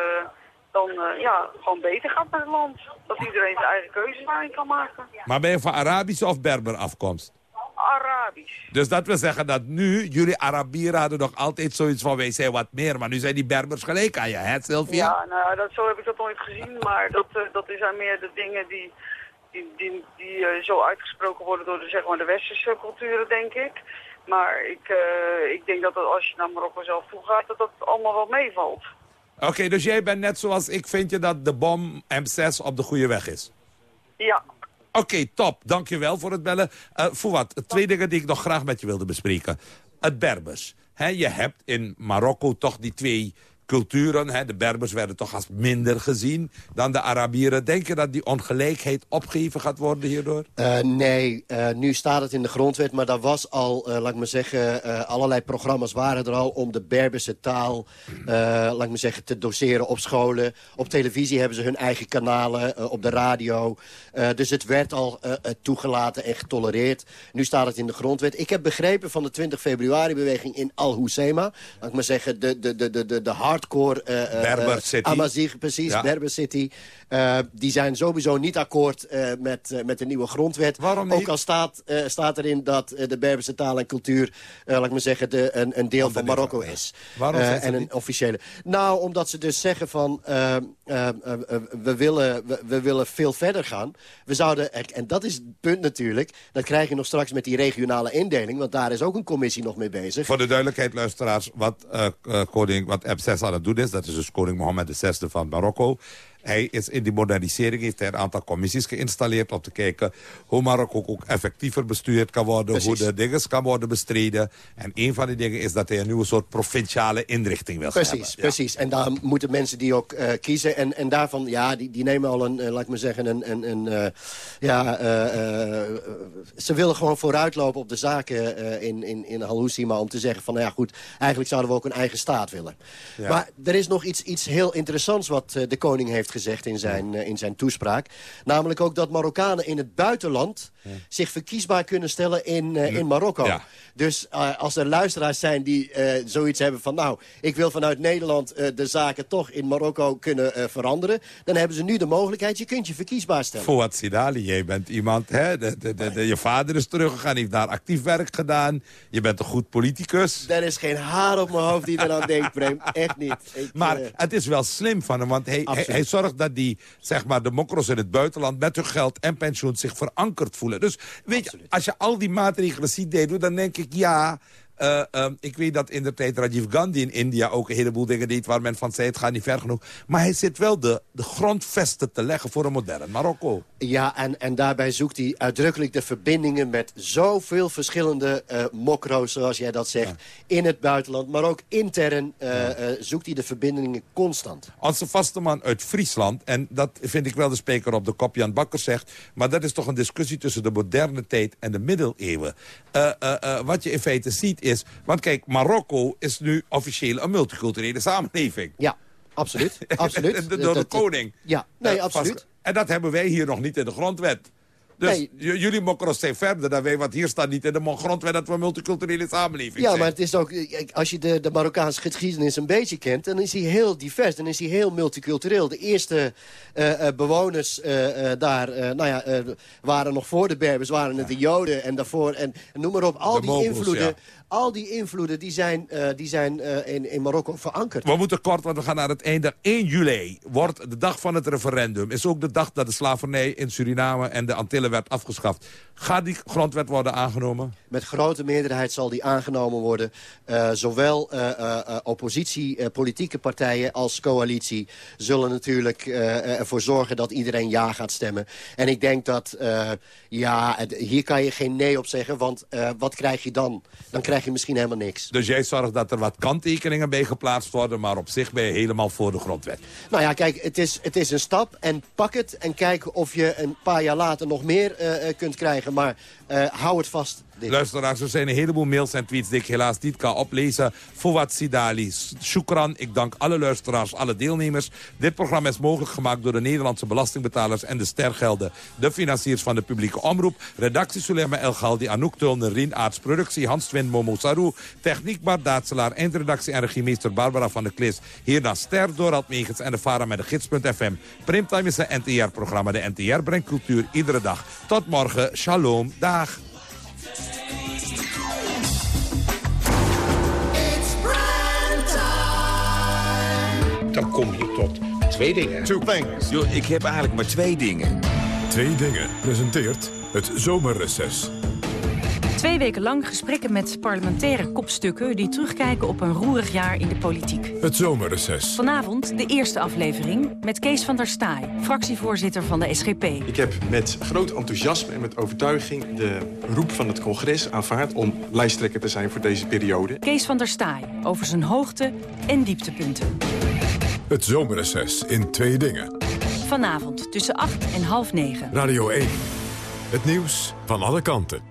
dan uh, ja, gewoon beter gaat met het land. Dat iedereen zijn eigen keuze daarin kan maken. Maar ben je van Arabische of Berber afkomst? Arabisch. Dus dat wil zeggen dat nu, jullie Arabieren hadden nog altijd zoiets van wij zijn wat meer. Maar nu zijn die Berbers gelijk aan je, hè Sylvia? Ja, nou, dat, zo heb ik dat nooit gezien. Maar dat, uh, dat zijn meer de dingen die, die, die, die uh, zo uitgesproken worden door de, zeg maar, de westerse culturen, denk ik. Maar ik, ik denk dat als je naar Marokko zelf toe gaat, dat dat allemaal wel meevalt. Oké, okay, dus jij bent net zoals ik. Vind je dat de bom M6 op de goede weg is? Ja. Oké, okay, top. Dankjewel voor het bellen. Uh, voor wat? Twee dingen die ik nog graag met je wilde bespreken. Het Berbers. He, je hebt in Marokko toch die twee culturen. Hè, de Berbers werden toch als minder gezien dan de Arabieren. Denk je dat die ongelijkheid opgeheven gaat worden hierdoor? Uh, nee, uh, nu staat het in de grondwet, maar daar was al, uh, laat ik maar zeggen... allerlei programma's waren er al om de Berberse taal, laat ik maar zeggen, te doseren op scholen. Op televisie hebben ze hun eigen kanalen, op de radio. dus het werd al toegelaten en getolereerd. Nu staat het in de grondwet. Ik heb begrepen van de 20 februari-beweging in Al-Hoceima... laat ik maar zeggen, de, de, de, de, de hardcore... Berber City. Amazigh, precies, ja. Berber City. Die zijn sowieso niet akkoord met, met de nieuwe grondwet. Waarom niet? Ook al staat, uh, staat erin dat uh, de Berberse taal en cultuur... Uh, laat ik maar zeggen, de, een, een deel van Marokko is. Waarom En een officiële. Nou, omdat ze dus zeggen van... we, willen, we, we, willen veel verder gaan. We zouden, en dat is het punt natuurlijk... dat krijg je nog straks met die regionale indeling... want daar is ook een commissie nog mee bezig. Voor de duidelijkheid, luisteraars... wat, koning, wat M6 aan het doen is... dat is dus koning Mohammed VI van Marokko... Hij is in die modernisering heeft hij een aantal commissies geïnstalleerd... om te kijken hoe Marokko ook effectiever bestuurd kan worden... Precies. hoe de dingen kan worden bestreden. En een van die dingen is dat hij een nieuwe soort provinciale inrichting wil precies, hebben. Ja. Precies, en daar moeten mensen die ook uh, kiezen. En, en daarvan, ja, die, die nemen al een, uh, laat ik maar zeggen... een, een, een uh, ja, ze willen gewoon vooruitlopen op de zaken in, in, in Halusima... om te zeggen van, nou ja goed, eigenlijk zouden we ook een eigen staat willen. Ja. Maar er is nog iets, iets heel interessants wat de koning heeft gezegd in zijn, uh, in zijn toespraak. Namelijk ook dat Marokkanen in het buitenland... Zich verkiesbaar kunnen stellen in, uh, in Marokko. Dus uh, als er luisteraars zijn die zoiets hebben van... nou, ik wil vanuit Nederland de zaken toch in Marokko kunnen veranderen... dan hebben ze nu de mogelijkheid, je kunt je verkiesbaar stellen. Fouad Sidali, jij bent iemand... Hè, de, de, de, de, je vader is teruggegaan, heeft daar actief werk gedaan. Je bent een goed politicus. Er is geen haar op mijn hoofd die eraan denkt, Breem. Echt niet. Maar het is wel slim van hem, want hij, hij zorgt dat die, zeg maar, de mokros in het buitenland... met hun geld en pensioen zich verankerd voelen. Dus weet je, als je al die maatregelen ziet dan denk ik, ja... Uh, um, ik weet dat in de tijd Rajiv Gandhi in India ook een heleboel dingen deed... waar men van zei, het gaat niet ver genoeg. Maar hij zit wel de, de grondvesten te leggen voor een modern Marokko. Ja, en, en daarbij zoekt hij uitdrukkelijk de verbindingen... met zoveel verschillende uh, mokro's, zoals jij dat zegt... Ja. in het buitenland, maar ook intern uh, ja. zoekt hij de verbindingen constant. Onze vaste man uit Friesland, en dat vind ik wel de speaker op de kop... Jan Bakker zegt, maar dat is toch een discussie... tussen de moderne tijd en de middeleeuwen. wat je in feite ziet is... Want kijk, Marokko is nu officieel een multiculturele samenleving. Ja, absoluut. <laughs> absoluut. Door de, de koning. Ja, nee, uh, absoluut. En dat hebben wij hier nog niet in de grondwet. Dus nee. jullie mokros zijn verder dan wij, want hier staat niet in de grondwet dat we een multiculturele samenleving ja, zijn. Ja, maar het is ook, als je de, de Marokkaanse geschiedenis een beetje kent, dan is hij heel divers, dan is hij heel multicultureel. De eerste uh, uh, bewoners uh, daar, nou ja, waren nog voor de Berbers, waren het ja. de Joden en daarvoor, en, en noem maar op, al de die moguls, invloeden... Ja. Al die invloeden die zijn, uh, die zijn uh, in, in Marokko verankerd. We moeten kort, want we gaan naar het einde. 1 juli wordt de dag van het referendum. Is ook de dag dat de slavernij in Suriname en de Antillen werd afgeschaft. Gaat die grondwet worden aangenomen? Met grote meerderheid zal die aangenomen worden. Uh, zowel oppositie, politieke partijen als coalitie... zullen natuurlijk ervoor zorgen dat iedereen ja gaat stemmen. En ik denk dat, ja, hier kan je geen nee op zeggen. Want wat krijg je dan? Dan krijg je misschien helemaal niks. Dus jij zorgt dat er wat kanttekeningen bij geplaatst worden... maar op zich ben je helemaal voor de grondwet. Nou ja, kijk, het is, het is een stap en pak het... en kijk of je een paar jaar later nog meer uh, kunt krijgen. Maar uh, hou het vast. Luisteraars, er zijn een heleboel mails en tweets die ik helaas niet kan oplezen. Fouad Sidali, shukran. Ik dank alle luisteraars, alle deelnemers. Dit programma is mogelijk gemaakt door de Nederlandse belastingbetalers... en de stergelden, de financiers van de publieke omroep. Redactie Sulema El Galdi, Anouk Tulner, Rien Aarts, productie Hans Twin, Momo Sarou. Techniek Bart Daatselaar, eindredactie en regiemeester Barbara van der Klis. Hierna Ster, Dorald Megens en de Vara met de Gids.fm. Primtime is een NTR-programma. De NTR brengt cultuur iedere dag. Tot morgen. Shalom. Dag. Dan kom je tot twee dingen. Two things. Yo, ik heb eigenlijk maar twee dingen. Twee dingen presenteert het zomerreces. Twee weken lang gesprekken met parlementaire kopstukken... die terugkijken op een roerig jaar in de politiek. Het zomerreces. Vanavond de eerste aflevering met Kees van der Staaij... fractievoorzitter van de SGP. Ik heb met groot enthousiasme en met overtuiging de roep van het congres aanvaard... om lijsttrekker te zijn voor deze periode. Kees van der Staaij over zijn hoogte- en dieptepunten. Het zomerreces in twee dingen. Vanavond tussen 8 en half 9. Radio 1. Het nieuws van alle kanten.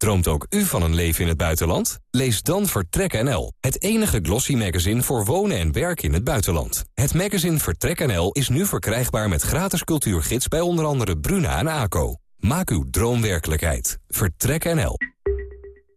Droomt ook u van een leven in het buitenland? Lees dan Vertrek NL, het enige glossy magazine voor wonen en werken in het buitenland. Het magazine Vertrek NL is nu verkrijgbaar met gratis cultuurgids bij onder andere Bruna en ACO. Maak uw droom werkelijkheid. Vertrek NL.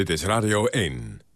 Dit is Radio 1.